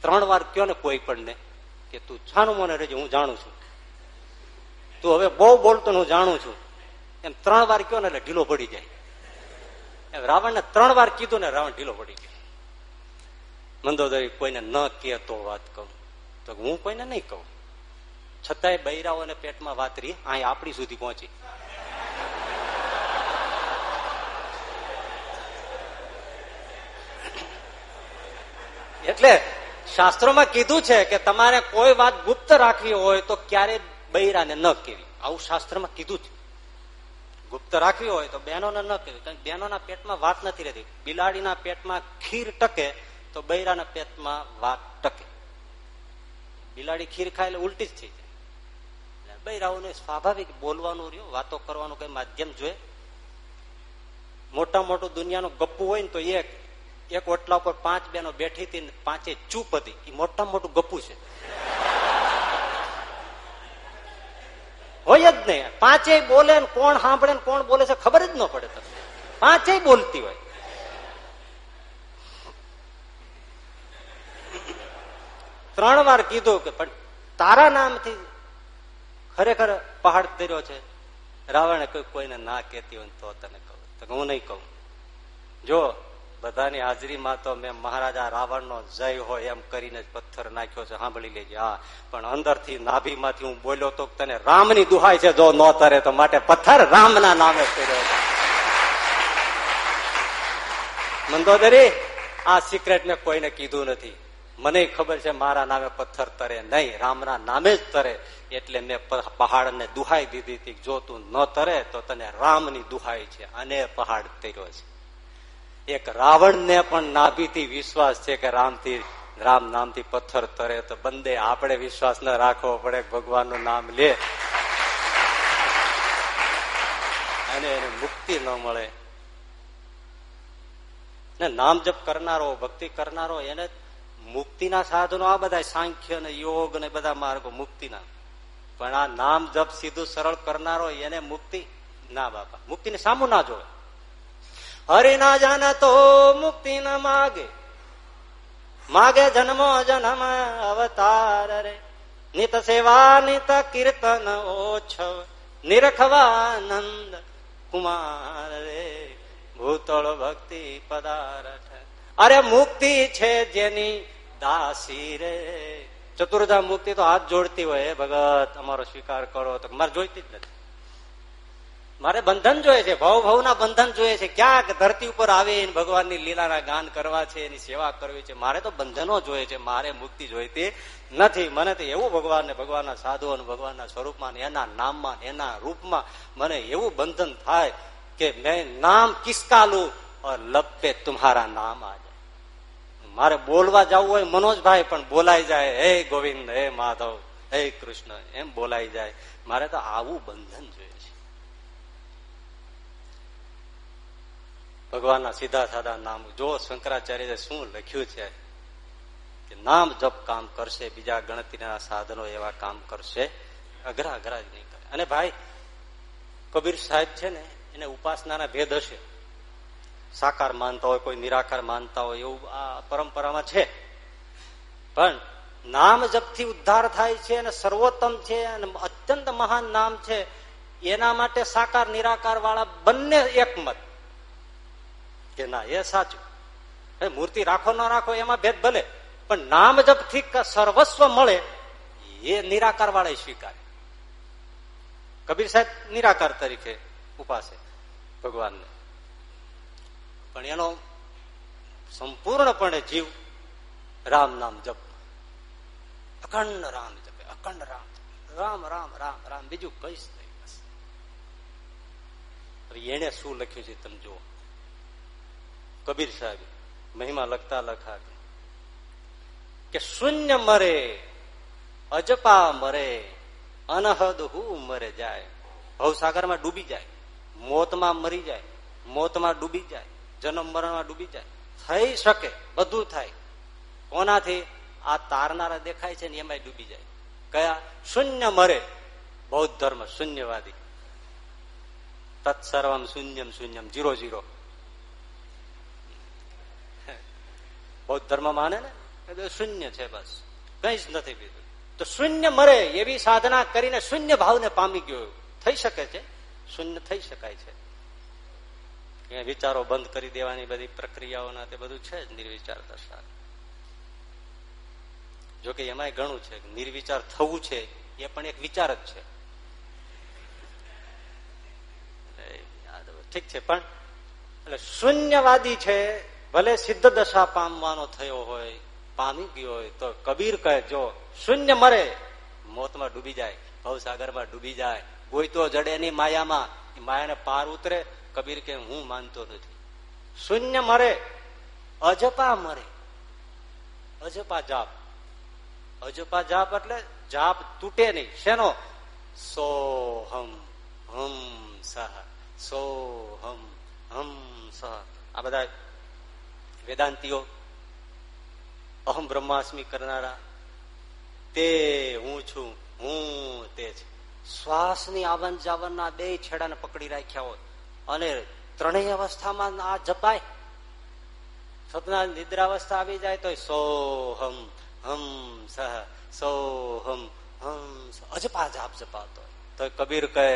ત્રણ વાર કયો ને કોઈ પણ ને કે તું છાનું મને રહેજે, હું જાણું છું. તું હવે બહુ બોલતો હું જાણું છું. એમ ત્રણ વાર કયો ને એટલે ઢીલો પડી જાય. એમ રાવણ ને ત્રણ વાર કીધું ને રાવણ ઢીલો પડી ગયો. મંદોદરી કોઈને ન કે તો વાત કહું. તો હું કોઈને નહીં કહું. છતાંય બૈરાઓને પેટમાં વાત રહી, અહીં આપણી સુધી પહોંચી. એટલે શાસ્ત્રોમાં કીધું છે કે તમારે કોઈ વાત ગુપ્ત રાખવી હોય તો ક્યારે બૈરાને ન કેવી. આવું શાસ્ત્રમાં કીધું છે ગુપ્ત રાખવી હોય તો બહેનોને ન કેવી. કારણ બહેનોના પેટમાં વાત નથી રહેતી. બિલાડીના પેટમાં ખીર ટકે તો બૈરાના પેટમાં વાત ટકે. બિલાડી ખીર ખાય એટલે ઉલટી જ થઈ જાય. બૈરાઓને સ્વાભાવિક બોલવાનું રહ્યું, વાતો કરવાનું કઈ માધ્યમ જોઈએ મોટા મોટું દુનિયાનું ગપ્પુ હોય ને તો એક એક ઓટલા ઉપર પાંચ બેનો બેઠી હતી પાંચે ચૂપ હતી. એ મોટા મોટું ગપ્પુ છે. હોય જ નહીં પાંચે બોલે કોણ સાંભળે કોણ બોલે છે ખબર જ ન પડે તમને. પાંચે બોલતી હોય. ત્રણ વાર કીધું કે પણ તારા નામથી ખરેખર પહાડ તર્યો છે. રાવણે કોઈ કોઈને ના કેતી હોય તો તને કહું. હું નહીં કહું. જો બધાની હાજરીમાં તો મેં મહારાજા રાવણનો જય હોય એમ કરીને પથ્થર નાખ્યો છે, સાંભળી લેજે. હા, પણ અંદરથી નાભીમાંથી હું બોલ્યો તો તને રામની દુહાય છે, જો ન તરે તો માટે પથ્થર રામના નામે કર્યો મંદોદરી, આ સિક્રેટ મેં કોઈને કીધું નથી. મને ખબર છે મારા નામે પથ્થર તરે નહીં, રામના નામે જ તરે. એટલે મેં પહાડને દુહાઈ દીધી હતી જો તું ન તરે તો તને રામની દુહાઈ છે, અને પહાડ તર્યો છે. એક રાવણને પણ નાભીથી વિશ્વાસ છે કે રામથી રામ નામથી પથ્થર તરે તો બંદે આપણે વિશ્વાસ ન રાખવો પડે ભગવાનનું નામ લે. અને એને મુક્તિ ન મળે. ને નામ જપ કરનારો, ભક્તિ કરનારો એને મુક્તિના સાધનો આ બધા સાંખ્ય ને યોગ ને બધા માર્ગો મુક્તિના. પણ આ નામ જપ સીધું સરળ કરનારો એને મુક્તિ ના બાપા. મુક્તિને સામું ના જોવે. હરિ ના જાને તો મુક્તિ ન માગે. માગે જન્મો જન્મ અવતાર રે. નિત સેવા, નિત કીર્તન ઓછવ. નિરખવાનંદ કુમાર રે. ભૂતળ ભક્તિ પદાર્થ. અરે મુક્તિ છે જેની દાસી રે. ચતુર્ધા મુક્તિ તો હાથ જોડતી હોય ભગત. અમારો સ્વીકાર કરો તો મારે જોઈતી જ નથી. મારે બંધન જોઈએ છે ભાવ ભાવના બંધન જોઈએ છે. ક્યાંક ધરતી ઉપર આવીને ભગવાનની લીલાના ગાન કરવા છે, એની સેવા કરવી છે. મારે તો બંધનો જોઈએ છે, મારે મુક્તિ જોઈતી નથી. મને તો એવું ભગવાનને, ભગવાનના સાધુ અને ભગવાનના સ્વરૂપમાં એના નામમાં એના રૂપમાં મને એવું બંધન થાય કે મેં નામ કિસકા લું લપે તુમ્હારા નામ આ મારે બોલવા જવું હોય મનોજભાઈ, પણ બોલાઈ જાય. હે ગોવિંદ, હે માધવ, હે કૃષ્ણ, એમ બોલાઈ જાય. મારે તો આવું બંધન જોઈએ છે ભગવાનના સીધા સાદા નામ. જો શંકરાચાર્ય શું લખ્યું છે? કે નામ જપ કામ કરશે, બીજા ગણતરીના સાધનો એવા કામ કરશે. અઘરા અઘરા જ નહીં કરે. અને ભાઈ, કબીર સાહેબ છે ને, એને ઉપાસનાના ભેદ હશે. સાકાર માનતા હોય, કોઈ નિરાકાર માનતા હોય, એવું આ પરંપરામાં છે. પણ નામ જપથી ઉદ્ધાર થાય છે અને સર્વોત્તમ છે અને અત્યંત મહાન નામ છે. એના માટે સાકાર નિરાકાર વાળા બંને એકમત. કે ના, એ સાચું. મૂર્તિ રાખો ના રાખો, એમાં ભેદ ભલે પણ નામ જપથી સર્વસ્વ મળે, એ નિરાકાર વાળા સ્વીકારે. કબીર સાહેબ નિરાકાર તરીકે ઉપાસે ભગવાનને. પણ એનો સંપૂર્ણપણે જીવ રામ નામ જપ. અખંડ રામ જપે, અખંડ રામ રામ રામ રામ રામ. બીજું કહીશ એને શું લખ્યું છે તમે જુઓ. કબીર સાહેબ, મહિમા લખતા લખા કે શૂન્ય મરે, અજપા મરે, અનહદ હું મરે જાય. ભવસાગરમાં ડૂબી જાય, મોતમાં મરી જાય, મોતમાં ડૂબી જાય, જન્મ મરણમાં ડૂબી જાય. થઈ શકે, બધું થાય. કોનાથી? આ તારનારા દેખાય છે ને એમાં ડૂબી જાય. કયા? શૂન્ય મરે. બૌદ્ધ ધર્મ શૂન્યવાદી. તત્સર્વમ શૂન્યમ શૂન્યમ, જીરો જીરો. બૌદ્ધ ધર્મ માને ને? શૂન્ય છે બસ. કઈ જ નથી બીજું તો શૂન્ય મરે એવી સાધના કરીને શૂન્ય ભાવને પામી ગયો. થઈ શકે છે? શૂન્ય થઈ શકાય છે. વિચારો બંધ કરી દેવાની બધી પ્રક્રિયાઓના તે બધું છે નિર્વિચાર દશા જોકે એમાંય ઘણું છે. નિર્વિચાર થવું છે એ પણ એક વિચાર જ છે. ઠીક છે. પણ એટલે શૂન્યવાદી છે ભલે સિદ્ધ દશા પામવાનો થયો હોય, પામી ગયો હોય, તો કબીર કહે, જો શૂન્ય મરે, મોતમાં ડૂબી જાય, ભવસાગરમાં ડૂબી જાય કોઈ તો જડે ની માયામાં માયાને પાર ઉતરે, કબીર કે હું માનતો નથી. શૂન્ય મરે, અજપા મરે. અજપા જાપ. અજપા જાપ એટલે જાપ તૂટે નહીં. શેનો? સોહમ હમ સહ. સોહમ હમ સહ. આ બધા વેદાંતિઓ, અહમ બ્રહ્માસ્મી કરનારા, તે હું છું, હું તે છે. શ્વાસની આવન જાવનના બે છેડાને પકડી રાખ્યા હોય અને ત્રણેય અવસ્થામાં આ જપાય. સપના નિદ્રાવસ્થા આવી જાય તો સોહમ, હમ સહ, સોહમ, હમ અજપા જાપ જપાતો તો કબીર કહે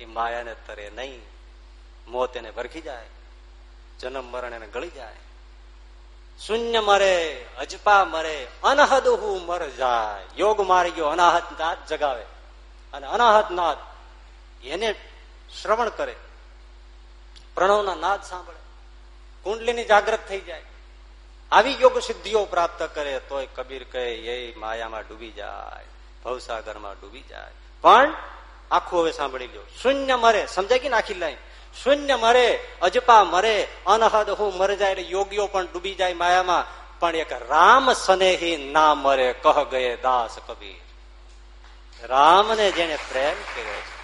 એ માયાને તરે નહીં, મોત એને વરખી જાય, જન્મ મરણ એને ગળી જાય. શૂન્ય મરે, અજપા મરે અનહદ હું મર જાય. યોગ મારી ગયો અનાહત નાથ જગાવે. અને અનાહત નાદ એને શ્રવણ કરે. પ્રણવના નાદ સાંભળે. કુંડલીની જાગ્રત થઈ જાય. આવી યોગ સિદ્ધિઓ પ્રાપ્ત કરે, તોય કબીર કહે એ માયામાં ડૂબી જાય. ભવસાગરમાં ડૂબી જાય. પણ આખું હવે સાંભળી લો શૂન્ય મરે. સમજાય કે નાખી લાઈન શૂન્ય મરે, અજપા મરે અનહદ હું મર જાય એટલે યોગીઓ પણ ડૂબી જાય માયામાં. પણ એક રામ સનેહી ના મરે, કહ ગયે દાસ કબીર. રામને જેને પ્રેમ કર્યો છે,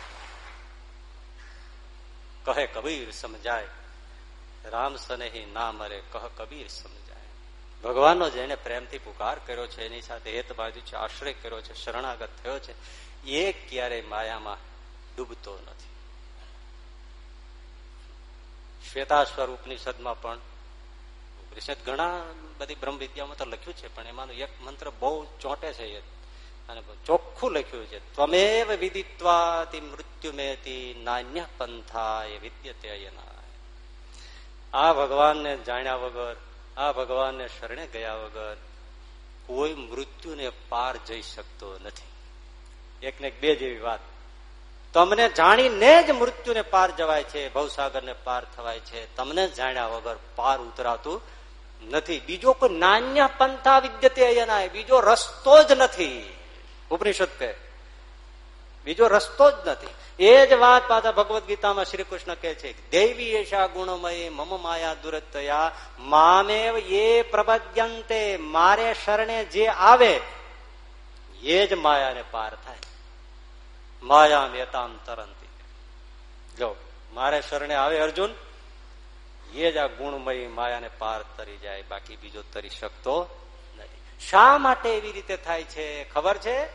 કહે કબીર સમજાય. રામ સનેહી ના મરે, કહ કબીર સમજાય. ભગવાનનો જેને પ્રેમથી પુકાર કર્યો છે, એની સાથે હેત બાજુ છે, આશ્રય કર્યો છે, શરણાગત થયો છે, એ ક્યારેય માયામાં ડૂબતો નથી. શ્વેતાશ્વર ઉપનિષદમાં પણ ઉપનિષદ ઘણા બધી બ્રહ્મ વિદ્યામાં તો લખ્યું છે, પણ એમાંનું એક મંત્ર બહુ ચોંટે છે અને ચોખ્ખું લખ્યું છે. ત્વમેવ વિદિત્વાતિ મૃત્યુ મેતી નાન્ય પંથા એ વિદ્યતે આ ભગવાનને જાણ્યા વગર, આ ભગવાનને શરણે ગયા વગર કોઈ મૃત્યુને પાર જઈ શકતો નથી. એકને બે જેવી વાત તમને જાણીને જ મૃત્યુને પાર જવાય છે, ભવસાગરને પાર થવાય છે. તમને જાણ્યા વગર પાર ઉતરાતું નથી. બીજો કોઈ નાન્ય પંથા વિદ્યતે બીજો રસ્તો જ નથી. ઉપનિષદ કે બીજો રસ્તો જ નથી. એ જ વાત પાછા ભગવદ ગીતામાં શ્રી કૃષ્ણ કહે છે, દેવી એશા ગુણમય, મમ માયા દુરતયા મામેવ એ પ્રબદ્યંતે મારે શરણે જે આવે, એ જ માયાને પાર થાય. માયા એતામ તરંતી. જો, મારે શરણે આવે અર્જુન, એ જ આ ગુણમય માયાને પાર તરી જાય, બાકી બીજો તરી શકતો નથી શા માટે એવી રીતે થાય છે, ખબર છે?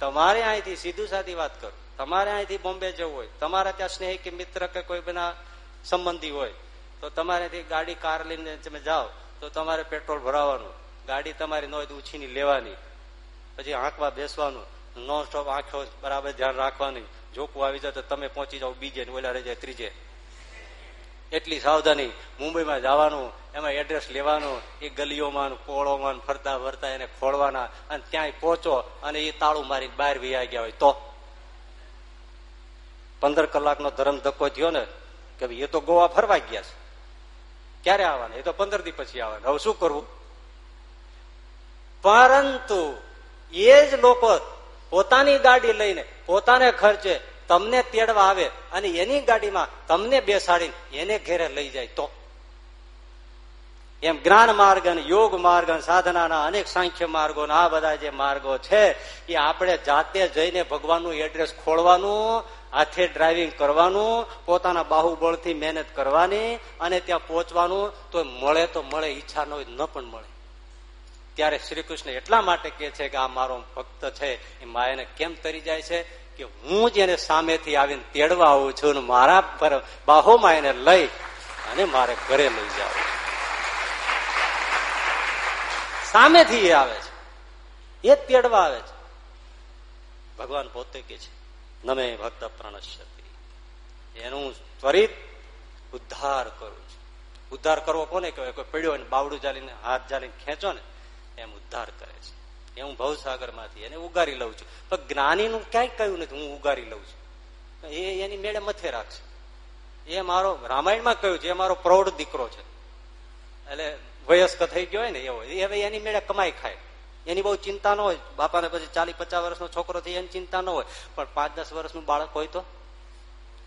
તમારે અહીંથી સીધું સાધી વાત કરો. તમારે અહીંથી બોમ્બે જવું હોય, તમારા ત્યાં સ્નેહી કે મિત્ર કે કોઈ બના સંબંધી હોય, તો તમારેથી ગાડી, કાર લઈને તમે જાઓ, તો તમારે પેટ્રોલ ભરાવાનું. ગાડી તમારી નો ઉછીની લેવાની. પછી આંકવા બેસવાનું. નોન સ્ટોપ આંખો બરાબર ધ્યાન રાખવાની. જોકું આવી જાય તો તમે પહોંચી જાઓ બીજે ઓલા રહી જાય ત્રીજે. એટલી સાવધાની. મુંબઈમાં જવાનું, એમાં એડ્રેસ લેવાનું, એ ગલીઓમાં કોળોમાં ફરતા ફરતા એને ખોળવાના અને ત્યાંય પહોંચો અને એ તાળું મારી બહાર વિયા ગયા હોય તો. પંદર કલાકનો ધર્મ ધક્કો થયો ને કે ભાઈ, એ તો ગોવા ફરવા ગયા છે. ક્યારે આવવાના? એ તો પંદર દી પછી આવવાના. હવે શું કરવું? પરંતુ એ જ લોકો પોતાની ગાડી લઈને, પોતાને ખર્ચે તમને તેડવા આવે અને એની ગાડીમાં તમને બેસાડીને એને ઘેરે લઈ જાય તો. એમ જ્ઞાન માર્ગ અને યોગ માર્ગ અને સાધનાના અનેક સાંખ્ય માર્ગો આ બધા જે માર્ગો છે, એ આપણે જાતે જઈને ભગવાનનું એડ્રેસ ખોલવાનું હાથે ડ્રાઇવિંગ કરવાનું, પોતાના બાહુબળથી મહેનત કરવાની અને ત્યાં પહોંચવાનું તો મળે તો મળે, ઈચ્છા ન ન પણ મળે. ત્યારે શ્રી કૃષ્ણ એટલા માટે કે છે કે આ મારો ભક્ત છે, એ માયાને કેમ તરી જાય છે કે હું જ એને સામેથી આવીને તેડવા આવું છું અને મારા પર બાહોમાં એને લઈ અને મારે ઘરે લઈ જાવ સામેથી એ આવે છે. એ તેડવા આવે છે. ભગવાન પોતે કે છે, નમે ભક્ત પ્રણશ્યતિ. એનું ત્વરિત ઉદ્ધાર કરું છું. ઉદ્ધાર કરવો કોને કહેવાય? કોઈ પડ્યો ને બાવડું ચાલીને હાથ જાલીને ખેંચો ને એમ ઉદ્ધાર કરે છે. એ હું ભવસાગરમાંથી એને ઉગારી લઉં છું. પણ જ્ઞાની નું ક્યાંય કહ્યું નથી, હું ઉગારી લઉં છું. એ એની મેળે મથે રાખશે. એ મારો રામાયણમાં કહ્યું છે, એ મારો પ્રૌઢ દીકરો છે. એટલે વયસ્ક થઈ ગયો હોય ને, એવો. એ હવે એની મેળે કમાઈ ખાય. એની બહુ ચિંતા ન હોય. બાપાને પછી ચાલીસ પચાસ વર્ષનો છોકરો થઈ એની ચિંતા ન હોય. પણ પાંચ દસ વર્ષનું બાળક હોય તો?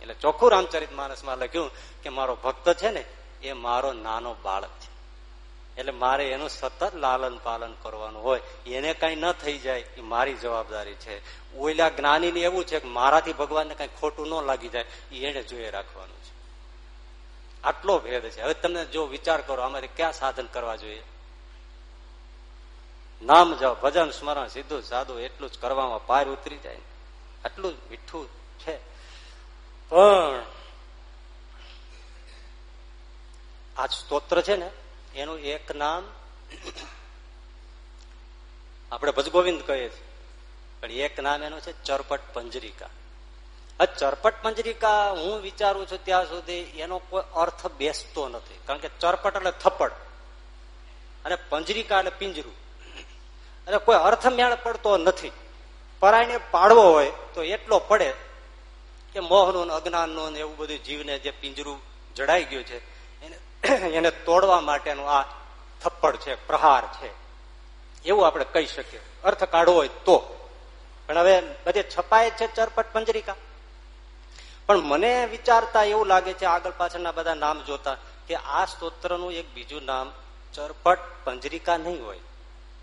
એટલે ચોખ્ખું રામચરિત માનસમાં લખ્યું કે મારો ભક્ત છે ને, એ મારો નાનો બાળક. એટલે મારે એનું સતત લાલન પાલન કરવાનું હોય. એને કઈ ન થઈ જાય, એ મારી જવાબદારી છે. ઓઈલા જ્ઞાની એવું છે કે મારાથી ભગવાનને કઈ ખોટું ન લાગી જાય એને જોઈએ રાખવાનું છે. આટલો ભેદ છે. હવે તમે જો વિચાર કરો અમારે ક્યાં સાધન કરવા જોઈએ? નામ જાઓ, ભજન, સ્મરણ, સીધું સાદું એટલું જ કરવામાં પાર ઉતરી જાય. આટલું મીઠું છે. પણ, આ સ્તોત્ર છે ને? એનું એક નામ આપણે ભજગોવિંદ કહીએ છીએ. પણ એક નામ એનું છે ચરપટ પંજરિકા. આ ચરપટ પંજરિકા હું વિચારું છું ત્યાં સુધી એનો કોઈ અર્થ બેસતો નથી. કારણ કે ચરપટ એટલે થપ્પડ. અને પંજરિકા એટલે પિંજરું. અને કોઈ અર્થ મેળ પડતો નથી. પરાયને પાડવો હોય તો એટલો પડે કે મોહનું અજ્ઞાનનું એવું બધું જીવને જે પિંજરું જડાઈ ગયું છે એને તોડવા માટેનું આ થપ્પડ છે, પ્રહાર છે. એવું આપણે કહી શકીએ. અર્થ કાઢવો હોય તો. પણ હવે બધે છપાય છે ચરપટ પંજરિકા. પણ મને વિચારતા એવું લાગે છે, આગળ પાછળના બધા નામ જોતા, કે આ સ્તોત્રનું એક બીજું નામ ચરપટ પંજરિકા નહીં હોય.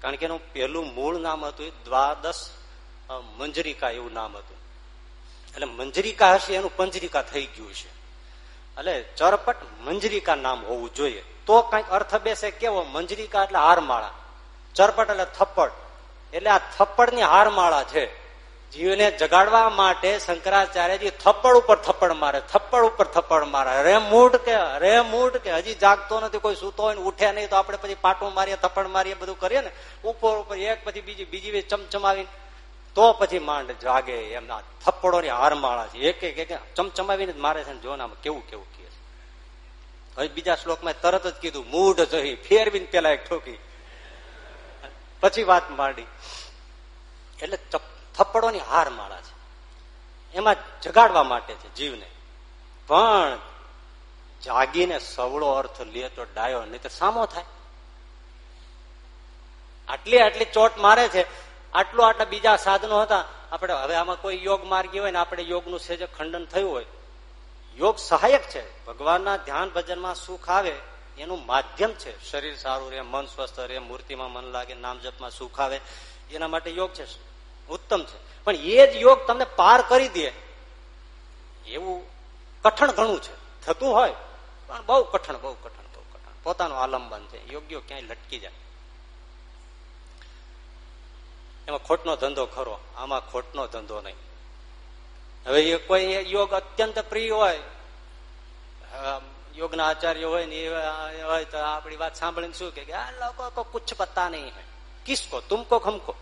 કારણ કે એનું પહેલું મૂળ નામ હતું દ્વાદશ મંજરિકા એવું નામ હતું. એટલે મંજરિકા હશે, એનું પંજરિકા થઈ ગયું છે. એટલે ચરપટ મંજરીકા નામ હોવું જોઈએ. તો કંઈક અર્થ બેસે કેવો? મંજરીકા એટલે હારમાળા. ચરપટ એટલે થપ્પડ. એટલે આ થપ્પડની હારમાળા છે. જીવને જગાડવા માટે શંકરાચાર્યજી થપ્પડ ઉપર થપ્પડ મારે, થપ્પડ ઉપર થપ્પડ મારે. રે મૂડ કે, રે મૂડ કે, હજી જાગતો નથી, કોઈ સૂતો હોય ઉઠે નહીં, તો આપણે પછી પાટું મારીએ, થપ્પડ મારીએ, બધું કરીએ ને. ઉપર ઉપર, એક, પછી બીજી બીજી ચમચમાવીને તો પછી માંડ જાગે, એમના થપ્પડોની હારમાળા છે. એક એક ચમચમાવીને જ મારે છે ને જો ને કેવું કેવું કહે છે. હવે બીજા શ્લોકમાં તરત જ કીધું, મૂઢ જહી. ફેરવીને પેલા એક ઠોકી. પછી વાત માંડી. એટલે થપ્પડોની હાર માળા છે. એમાં જગાડવા માટે છે જીવને. પણ જાગીને સવળો અર્થ લે તો ડાયો, નહીં તો સામો થાય. આટલી આટલી ચોટ મારે છે. આટલું આટલા બીજા સાધનો હતા. આપણે હવે આમાં કોઈ યોગ માર્ગી હોય ને આપણે યોગનું સેજ ખંડન થયું હોય. યોગ સહાયક છે. ભગવાનના ધ્યાન ભજનમાં સુખ આવે એનું માધ્યમ છે. શરીર સારું રહે, મન સ્વસ્થ રહે, મૂર્તિમાં મન લાગે, નામ જપમાં સુખ આવે, એના માટે યોગ છે. ઉત્તમ છે. પણ એ જ યોગ તમને પાર કરી દે. એવું કઠણ ઘણું છે. થતું હોય, પણ બહુ કઠણ બહુ કઠણ બહુ કઠણ. પોતાનું આલંબન છે. યોગ્ય ક્યાંય લટકી જાય. એમાં ખોટનો ધંધો ખરો, આમાં ખોટનો ધંધો નહીં. હવે કોઈ યોગ અત્યંત પ્રિય હોય યોગના આચાર્ય હોય ને એ હોય તો આપણી વાત સાંભળીને શું કે, આ લોકો કો કુછ પત્તા નહીં હે. કિસકો, તુમકો, ખમકો.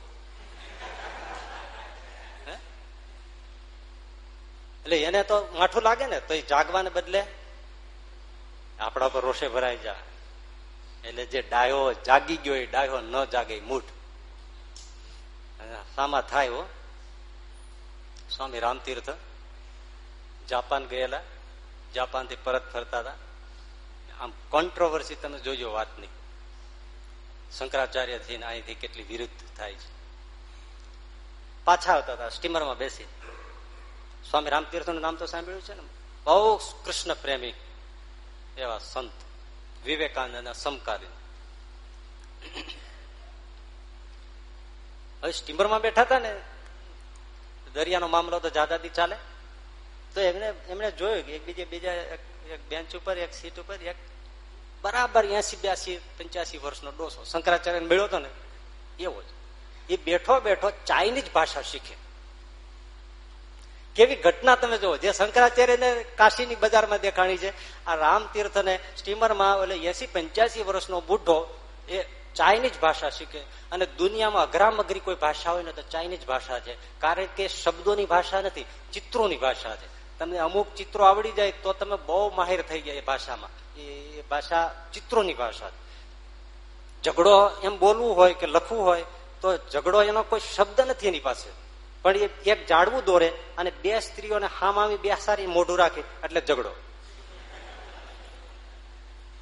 એટલે એને તો માઠું લાગે ને, તો એ જાગવાને બદલે આપણા પર રોષે ભરાઈ જાય. એટલે જે ડાયો જાગી ગયો, એ ડાયો ન જાગે મૂઠ સામા થાય હો. સ્વામી રામતીર્થ જાપાન ગયેલા જાપાનથી પરત ફરતા હતા. આમ કોન્ટ્રોવર્સી તમે જોજો વાતની. શંકરાચાર્ય થઈને અહીંથી કેટલી વિરુદ્ધ થાય છે. પાછા આવતા હતા, સ્ટીમરમાં બેસી સ્વામી રામતીર્થનું નામ તો સાંભળ્યું છે ને? બહુ કૃષ્ણ પ્રેમી એવા સંત વિવેકાનંદ સમકાલીન. હવે સ્ટીમરમાં બેઠા હતા ને, દરિયાનો મામલો તો જાદાથી ચાલે. તો એમને, એમણે જોયું કે એકબીજે બીજા એક બેન્ચ ઉપર, એક સીટ ઉપર, એક બરાબર એસી બ્યાસી પંચ્યાસી વર્ષનો ડોસો. શંકરાચાર્ય મળ્યો હતો ને, એવો જ. એ બેઠો બેઠો ચાઇનીઝ ભાષા શીખે. કેવી ઘટના તમે જુઓ, જે શંકરાચાર્યને કાશીની બજારમાં દેખાણી છે. આ રામતીર્થને સ્ટીમરમાં એટલે એસી પંચ્યાસી વર્ષનો બુઢો એ ચાઇનીઝ ભાષા શીખે. અને દુનિયામાં અઘરામઘરી કોઈ ભાષા હોય ને તો ચાઇનીઝ ભાષા છે. કારણ કે શબ્દોની ભાષા નથી, ચિત્રોની ભાષા છે. તમને અમુક ચિત્રો આવડી જાય તો તમે બહુ માહિર થઈ ગયા એ ભાષામાં. એ ભાષા ચિત્રોની ભાષા ઝઘડો એમ બોલવું હોય કે લખવું હોય તો ઝઘડો એનો કોઈ શબ્દ નથી એની પાસે. પણ એ એક જાડવું દોરે અને બે સ્ત્રીઓને હામામી બે સારી મોઢું રાખે એટલે ઝઘડો.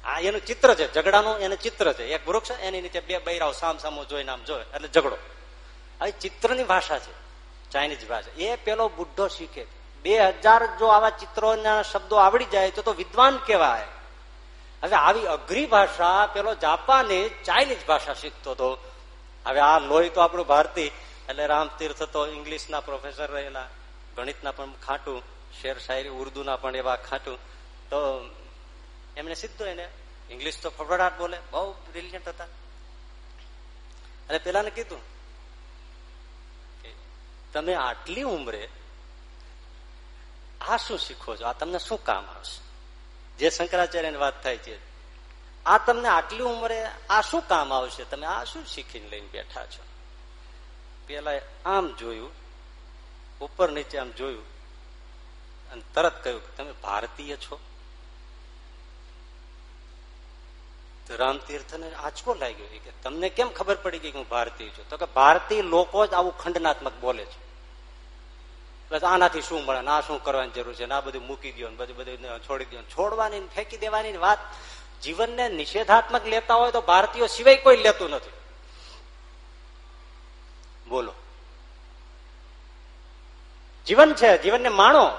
આ એનું ચિત્ર છે, ઝઘડાનું એનું ચિત્ર છે. એક વૃક્ષ એની નીચે બે બૈરાઓ સામ સામો જોઈને આમ જોવે, એટલે ઝઘડો. આ ચિત્રની ભાષા છે, ચાઇનીઝ ભાષા. એ પેલો બુઢો શીખે. બે જો આવા ચિત્રોના શબ્દો આવડી જાય તો તો વિદ્વાન કેવાય હવે આવી અઘરી ભાષા પેલો જાપાની ચાઇનીઝ ભાષા શીખતો હતો. હવે આ લોહી તો આપણું ભારતી, એટલે રામ તીર્થ તો ઇંગ્લિશના પ્રોફેસર રહેલા, ગણિતના પણ ખાટું શેર શાયરી ઉર્દુના પણ એવા ખાટું. તો એમને સીધું એને ઇંગ્લિશ તો ફફડાટ બોલે, બહુ બ્રિલિયન્ટ હતા. અને પેલાને કીધું તમે આટલી ઉંમરે આ શું શીખો છો? આ તમને શું કામ આવશે? જે શંકરાચાર્યની વાત થાય છે, આ તમને આટલી ઉંમરે આ શું કામ આવશે? તમે આ શું શીખીને લઈને બેઠા છો? પેલા આમ જોયું, ઉપર નીચે આમ જોયું અને તરત કહ્યું તમે ભારતીય છો. રામતીર્થને આંચકો લાગ્યો કે તમને કેમ ખબર પડી ગઈ કે હું ભારતીય છું? તો કે ભારતીય લોકો જ આવું ખંડનાત્મક બોલે છે. બસ આનાથી શું મળે? આ શું કરવાની જરૂર છે? આ બધું મૂકી દો બધું બધું છોડી દો છોડવાની ફેંકી દેવાની વાત. જીવનને નિષેધાત્મક લેતા હોય તો ભારતીયો સિવાય કોઈ લેતું નથી. બોલો. જીવન છે, જીવનને માણો.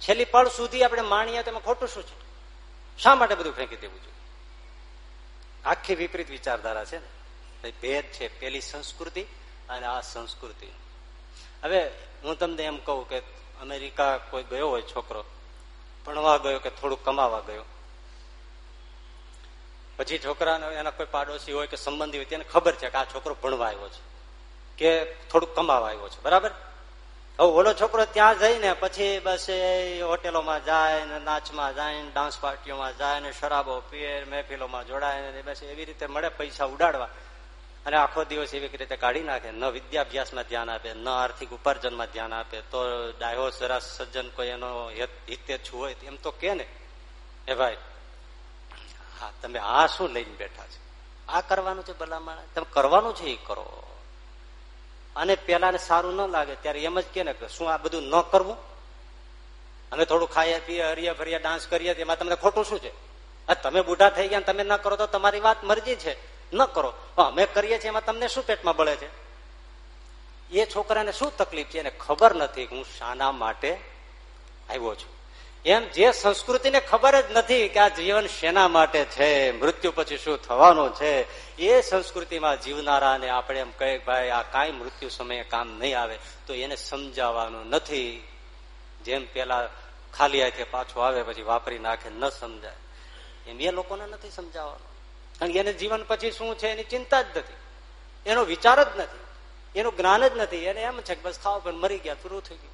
છેલ્લી પળ સુધી આપણે માણીએ તો ખોટું શું છે? શા માટે બધું ફેંકી દેવું જોઈએ? આખી વિપરીત વિચારધારા છે ને. ભેદ છે, પેલી સંસ્કૃતિ અને આ સંસ્કૃતિ. હવે હું તમને એમ કહું કે અમેરિકા કોઈ ગયો હોય છોકરો, ભણવા ગયો કે થોડુંક કમાવા ગયો. પછી છોકરાને એના કોઈ પાડોશી હોય કે સંબંધી હોય તેને ખબર છે કે આ છોકરો ભણવા આવ્યો છે, કે થોડુંક કમાવા આવ્યો છે. બરાબર? હવે ઓલો છોકરો ત્યાં જઈને પછી બસ એ હોટેલોમાં જાય ને નાચમાં જાય ને ડાન્સ પાર્ટીઓમાં જાય ને શરાબો પીએ મહેફિલોમાં જોડાય ને બસ એવી રીતે મળે પૈસા ઉડાડવા. અને આખો દિવસ એવી રીતે કાઢી નાખે. ન વિદ્યાભ્યાસમાં ધ્યાન આપે, ન આર્થિક ઉપાર્જનમાં ધ્યાન આપે. તો ડાયો જરા સજ્જન કોઈ એનો હિતેચ્છુ હોય એમ તો કે ને. એ ભાઈ, હા, તમે આ શું લઈને બેઠા છે? આ કરવાનું છે ભલામણ તમે કરવાનું છે એ કરો. અને પેલાને સારું ન લાગે ત્યારે એમ જ કે ને શું આ બધું ન કરવું? અમે થોડું ખાઈએ પીએ હરિયા ફરિયા ડાન્સ કરીએ એમાં તમને ખોટું શું છે? તમે બુઢા થઈ ગયા તમે ન કરો તો તમારી વાત મરજી છે. ન કરો. અમે કરીએ છીએ એમાં તમને શું પેટમાં બળે છે? એ છોકરાને શું તકલીફ છે એને ખબર નથી હું શાના માટે આવ્યો છું. એમ જે સંસ્કૃતિને ખબર જ નથી કે આ જીવન શેના માટે છે, મૃત્યુ પછી શું થવાનું છે એ સંસ્કૃતિમાં જીવનારાને આપણે એમ કહે ભાઈ, આ કાંઈ મૃત્યુ સમયે કામ નહીં આવે, તો એને સમજાવવાનું નથી. જેમ પેલા ખાલી હાથે પાછો આવે, પછી વાપરી નાખે, ન સમજાય. એમ એ લોકોને નથી સમજાવવાનું. કારણ એને જીવન પછી શું છે, એની ચિંતા જ નથી. એનો વિચાર જ નથી. એનું જ્ઞાન જ નથી. એને એમ છે કે બસ ખાવ પણ મરી ગયા પૂરું થઈ ગયું.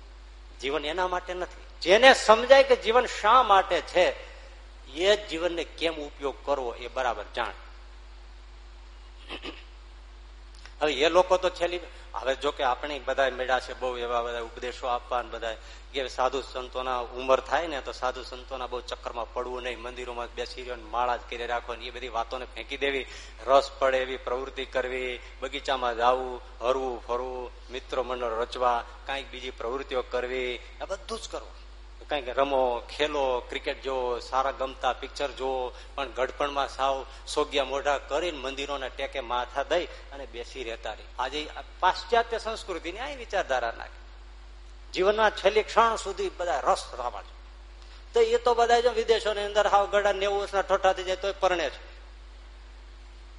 જીવન એના માટે નથી. જેને સમજાય કે જીવન શા માટે છે, એ જ જીવનને કેમ ઉપયોગ કરવો એ બરાબર જાણ. હવે એ લોકો તો છેલ્લી હવે જો કે આપણે બધા મેળા છે, બહુ એવા બધા ઉપદેશો આપવા બધા કે સાધુ સંતોના ઉંમર થાય ને તો સાધુ સંતોના બહુ ચક્કરમાં પડવું નહીં, મંદિરોમાં બેસી રહ્યો માળા જ કરી રાખો એ બધી વાતોને ફેંકી દેવી. રસ પડે એવી પ્રવૃત્તિ કરવી, બગીચામાં જવું, હરવું, ફરવું મિત્રો મંડળ રચવા, કાંઈક બીજી પ્રવૃત્તિઓ કરવી, આ બધું જ કરવું. કંઈક રમો, ખેલો, ક્રિકેટ જોવો સારા ગમતા પિક્ચર જોવો પણ ગઢપણમાં સાવ સોગ્યા મોઢા કરીને મંદિરોને ટેકે માથા દઈ અને બેસી રહેતા રહી. આજે પાશ્ચાત્ય સંસ્કૃતિની આ વિચારધારા નાખે. જીવનના છેલ્લી ક્ષણ સુધી બધા રસ રાવા છે. તો એ તો બધા જો વિદેશોની અંદર હાવ ગળા નેવું વર્ષના ઠોઠા થઈ જાય તો પરણે છે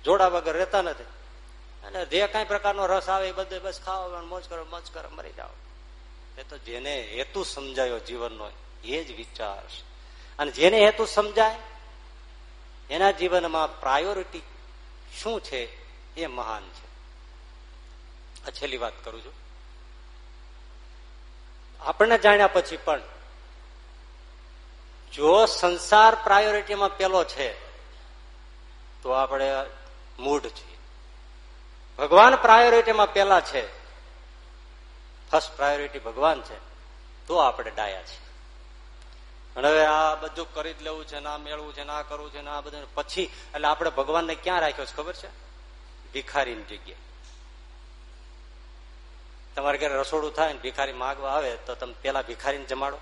જોડા વગર રહેતા નથી. અને જે કઈ પ્રકારનો રસ આવે એ બધે બસ ખાવા, મોજ કરો મોજ કરો, મરી જાઓ. એ તો જેને હેતુ સમજાયો જીવનનો એ જ વિચાર અને જેને હેતુ સમજાય, એના જીવનમાં પ્રાયોરિટી શું છે એ મહાન છે. આ છેલ્લી વાત કરું છું. આપણને જાણ્યા પછી પણ, જો સંસાર પ્રાયોરિટીમાં પેલો છે, તો આપણે મૂઢ છીએ. ભગવાન પ્રાયોરિટીમાં પેલા છે ફર્સ્ટ પ્રાયોરિટી ભગવાન છે. તો આપણે ડાયા છીએ. અને હવે આ બધું કરી જ લેવું છે, ના મેળવું છે, ના કરવું છે, ના બધું. પછી, એટલે આપણે ભગવાનને ક્યાં રાખ્યો છે ખબર છે? ભિખારીની જગ્યાએ. તમારે ઘરે રસોડું થાય ને ભિખારી માગવા આવે, તો તમે પેલા ભિખારીને જમાડો.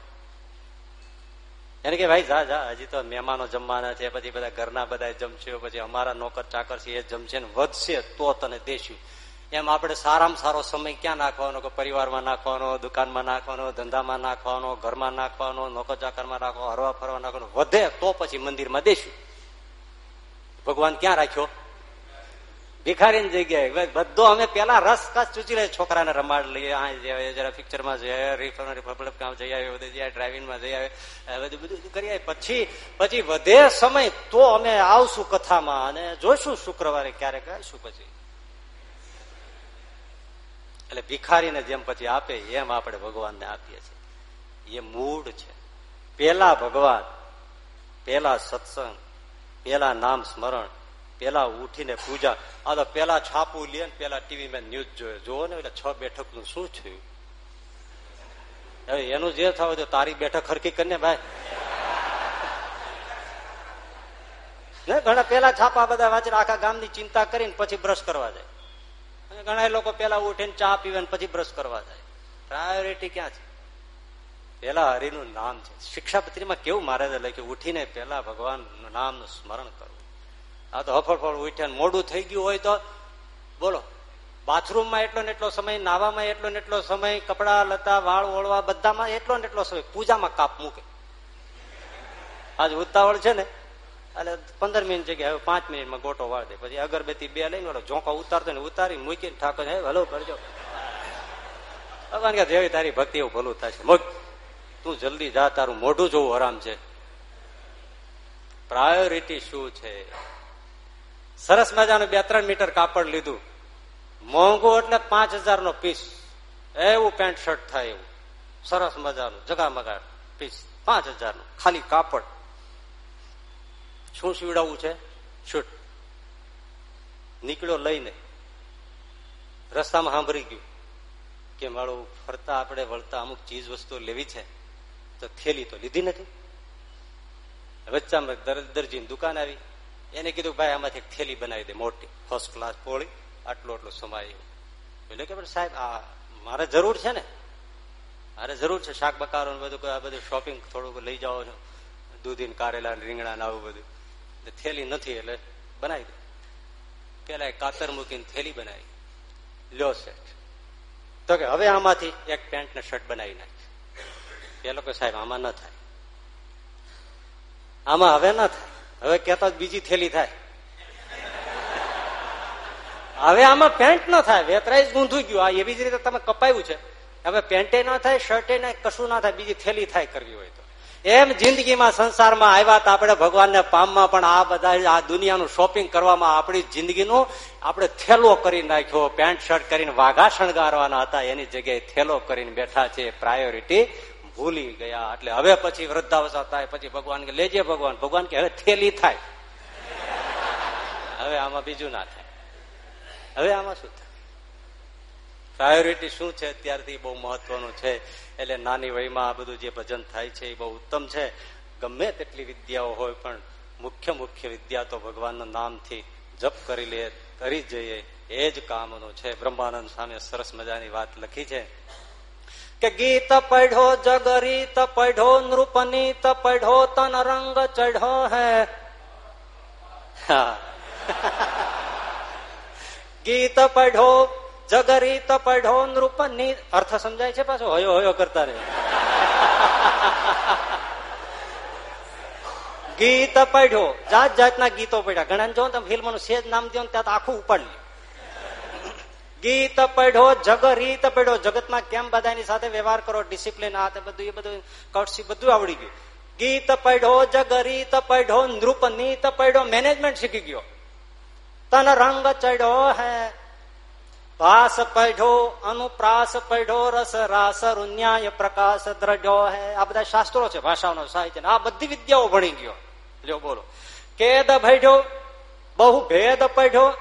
એને કે ભાઈ, જા જા, હજી તો મહેમાનો જમવાના છે, પછી બધા ઘરના બધા જમશે, પછી અમારા નોકર ચાકર છે, એ જમશે ને વધશે તો તને દેશું. એમ આપણે સારામાં સારો સમય ક્યાં નાખવાનો? કે પરિવારમાં નાખવાનો, દુકાનમાં નાખવાનો, ધંધામાં નાખવાનો, ઘરમાં નાખવાનો નોકર ચાકરમાં નાખવાનો, હરવા ફરવા નાખવાનો? વધે તો પછી મંદિરમાં દેશું. ભગવાન ક્યાં રાખ્યો? ભિખારી જગ્યાએ. બધો અમે પેલા રસ કસ ચૂચી લઈએ છોકરાને રમાડ લઈએ, આ જરા પિક્ચરમાં જઈ રિપબ્લિક જઈ આવે, બધું જઈ ડ્રાઇવિંગમાં જઈ આવે બધું બધું કરી આવે. પછી પછી વધે સમય, તો અમે આવશું કથામાં અને જોઈશું શુક્રવારે ક્યારેક આવીશું પછી? એટલે ભિખારીને જેમ પછી આપે, એમ આપણે ભગવાનને આપીએ છીએ. એ મૂળ છે. પેલા ભગવાન પેલા સત્સંગ પેલા નામ સ્મરણ પેલા ઉઠીને પૂજા. આ તો પેલા છાપું લે ને પેલા ટીવી માં ન્યૂઝ જોયો. જોવો ને એટલે છ બેઠકનું શું થયું? હવે એનું જે થવું તો તારી બેઠક હરકી કરીને ભાઈ. ઘણા પેલા છાપા બધા વાંચે આખા ગામની ચિંતા કરીને પછી બ્રશ કરવા જાય. ઘણા લોકો પેલા ઉઠીને ચા પીવે પછી બ્રશ કરવા જાય. પ્રાયોરિટી ક્યાં છે? પેલા હરિનું નામ છે. શિક્ષાપત્રીમાં કેવું મહારાજે લખ્યું ઉઠીને પેલા ભગવાન નામનું સ્મરણ કરવું આ તો હફળફળ ઉઠ્યા મોડું થઈ ગયું હોય તો બોલો. બાથરૂમમાં એટલો ને એટલો સમય, નાવામાં એટલો ને એટલો સમય, કપડા, લતા, વાળ ઓળવા, બધામાં એટલો ને એટલો સમય. પૂજામાં કાપ મૂકે. આજ ઉતાવળ છે ને? એટલે પંદર મિનિટ જગ્યાએ હવે પાંચ મિનિટમાં ગોટો વાળ દે. પછી અગરબત્તી બે લઈને ઝોંકો ઉતારતો ને ઉતારી મૂકીને ઠાકોર હલો, કરજો. ભગવાન કે જેવી તારી ભક્તિ એવું ભલું થશે મોગ તું જલ્દી જા, તારું મોઢું જોવું આરામ છે. પ્રાયોરિટી શું છે? સરસ મજાનું બે ત્રણ મીટર કાપડ લીધું. મોંઘું એટલે પાંચ હજાર નો પીસ એવું પેન્ટ શર્ટ થાય એવું. સરસ મજાનું જગામગા પીસ પાંચ હજારનું ખાલી કાપડ. શું સીવડાવવું છે? શૂટ. નીકળ્યો લઈને. રસ્તામાં સાંભળી ગયું કે મારું ફરતા આપણે વળતા અમુક ચીજ વસ્તુઓ લેવી છે, તો થેલી તો લીધી નથી. વચ્ચામાં દરજીની દુકાન આવી. એને કીધું, ભાઈ, આમાંથી એક થેલી બનાવી દે, મોટી ફર્સ્ટ ક્લાસ પોળી, આટલો આટલો સમાય એટલે કે સાહેબ, આ મારે જરૂર છે ને? મારે જરૂર છે શાક બકારો બધું, આ બધું શોપિંગ થોડુંક લઈ જાઓ છો દૂધી કારેલા રીંગણા ને આવું બધું. થેલી નથી એટલે બનાવી દે. પેલા કાતર મૂકીને થેલી બનાવી. લ્યો સેટ તો કે હવે આમાંથી એક પેન્ટ ને શર્ટ બનાવી નાખી. પેલો કે સાહેબ, આમાં ન થાય. આમાં હવે ન થાય. હવે કેતા બીજી થેલી થાય. હવે આમાં પેન્ટ ન થાય. વેતરાઈ ગૂંધું ગયું. આ એવી જ રીતે તમે કપાયું છે. હવે પેન્ટે ન થાય શર્ટે ના કશું ના થાય. બીજી થેલી થાય કરવી હોય તો. એમ જિંદગીમાં સંસારમાં આવ્યા તો આપણે ભગવાનને પામમાં પણ આ બધા આ દુનિયાનું શોપિંગ કરવામાં આપણી જિંદગીનું આપણે થેલો કરી નાખ્યો પેન્ટ શર્ટ કરીને વાઘા શણગારવાના હતા, એની જગ્યાએ થેલો કરીને બેઠા છે પ્રાયોરિટી ભૂલી ગયા. એટલે હવે પછી વૃદ્ધાવસ્થા થાય, પછી ભગવાન કે, લેજે ભગવાન. ભગવાન કે, હવે થેલી થાય. હવે આમાં બીજું ના થાય. હવે આમાં શું થાય? પ્રાયોરિટી શું છે? અત્યારથી બહુ મહત્વનું છે. એટલે નાની વયમાં આ બધું જે ભજન થાય છે એ બહુ ઉત્તમ છે. ગમે તેટલી વિદ્યાઓ હોય પણ મુખ્ય મુખ્ય વિદ્યા તો ભગવાનના નામથી જપ કરી લે, કરી જઈએ. એ જ કામનું છે. બ્રહ્માનંદ સામે સરસ મજાની વાત લખી છે કે ગીત પઢો, જગરીત પઢો, નૃપનીત પઢો તન રંગ ચઢો હે. ગીત પઢો જગરીત પઢો નૃપની અર્થ સમજાય છે પાછો? હયો હયો કરતા રહે. ગીત પડ્યો. જાત જાતના ગીતો પડ્યા. ઘણા જો તમે ફિલ્મનું સેજ નામ દો ત્યાં આખું ઉપાડી ગીત પડ્યો જગ રીત પડ્યો. જગતમાં કેમ બધાની સાથે વ્યવહાર કરો? ડિસિપ્લિન આ બધું, એ બધું કૌશી બધું આવડી ગયું. ગીત પડ્યો જગ રીત પડ્યો, નૃપ નીત પડ્યો. મેનેજમેન્ટ શીખી ગયો. તન રંગ ચડ્યો હે ભાસ પઢો અનુપ્રાસ પઢો રસ, રાસ ઉન્યાય પ્રકાશ દ્રઢો હે, આ બધા શાસ્ત્રો છે ભાષાનો સાહિત્ય આ બધી વિદ્યાઓ ભણી ગયો. લ્યો, બોલો. કેદ ભડ્યો બહુ ભેદ પઢો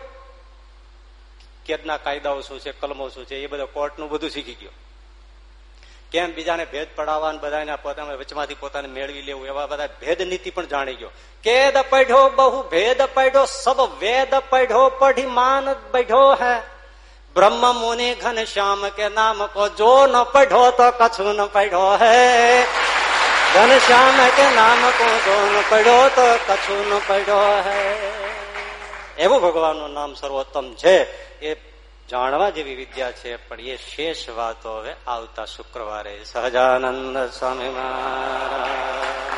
કેદના કાયદાઓ શું છે, કલમો શું છે, એ બધા કોર્ટનું બધું શીખી ગયો. કેમ બીજાને ભેદ પડાવવા બધાને પોતાને વચમાંથી પોતાને મેળવી લેવું, એવા બધા ભેદ નીતિ પણ જાણી ગયો. કેદ પઢો બહુ ભેદ પઢો સબ વેદ પઢો પઢી માન બેઠો હે. બ્રહ્મ મુનિ ઘન શ્યામ કે નામ કો જો ન પઢો તો કછુ ન પઢો હે. ઘન શ્યામ કે નામ કો જો ન પડ્યો તો કછુ ન પડ્યો હે. એવું ભગવાનનું નામ સર્વોત્તમ છે. એ જાણવા જેવી વિદ્યા છે, પણ એ શેષ વાતો હવે આવતા શુક્રવારે. સહજાનંદ સ્વામી મહારાજ.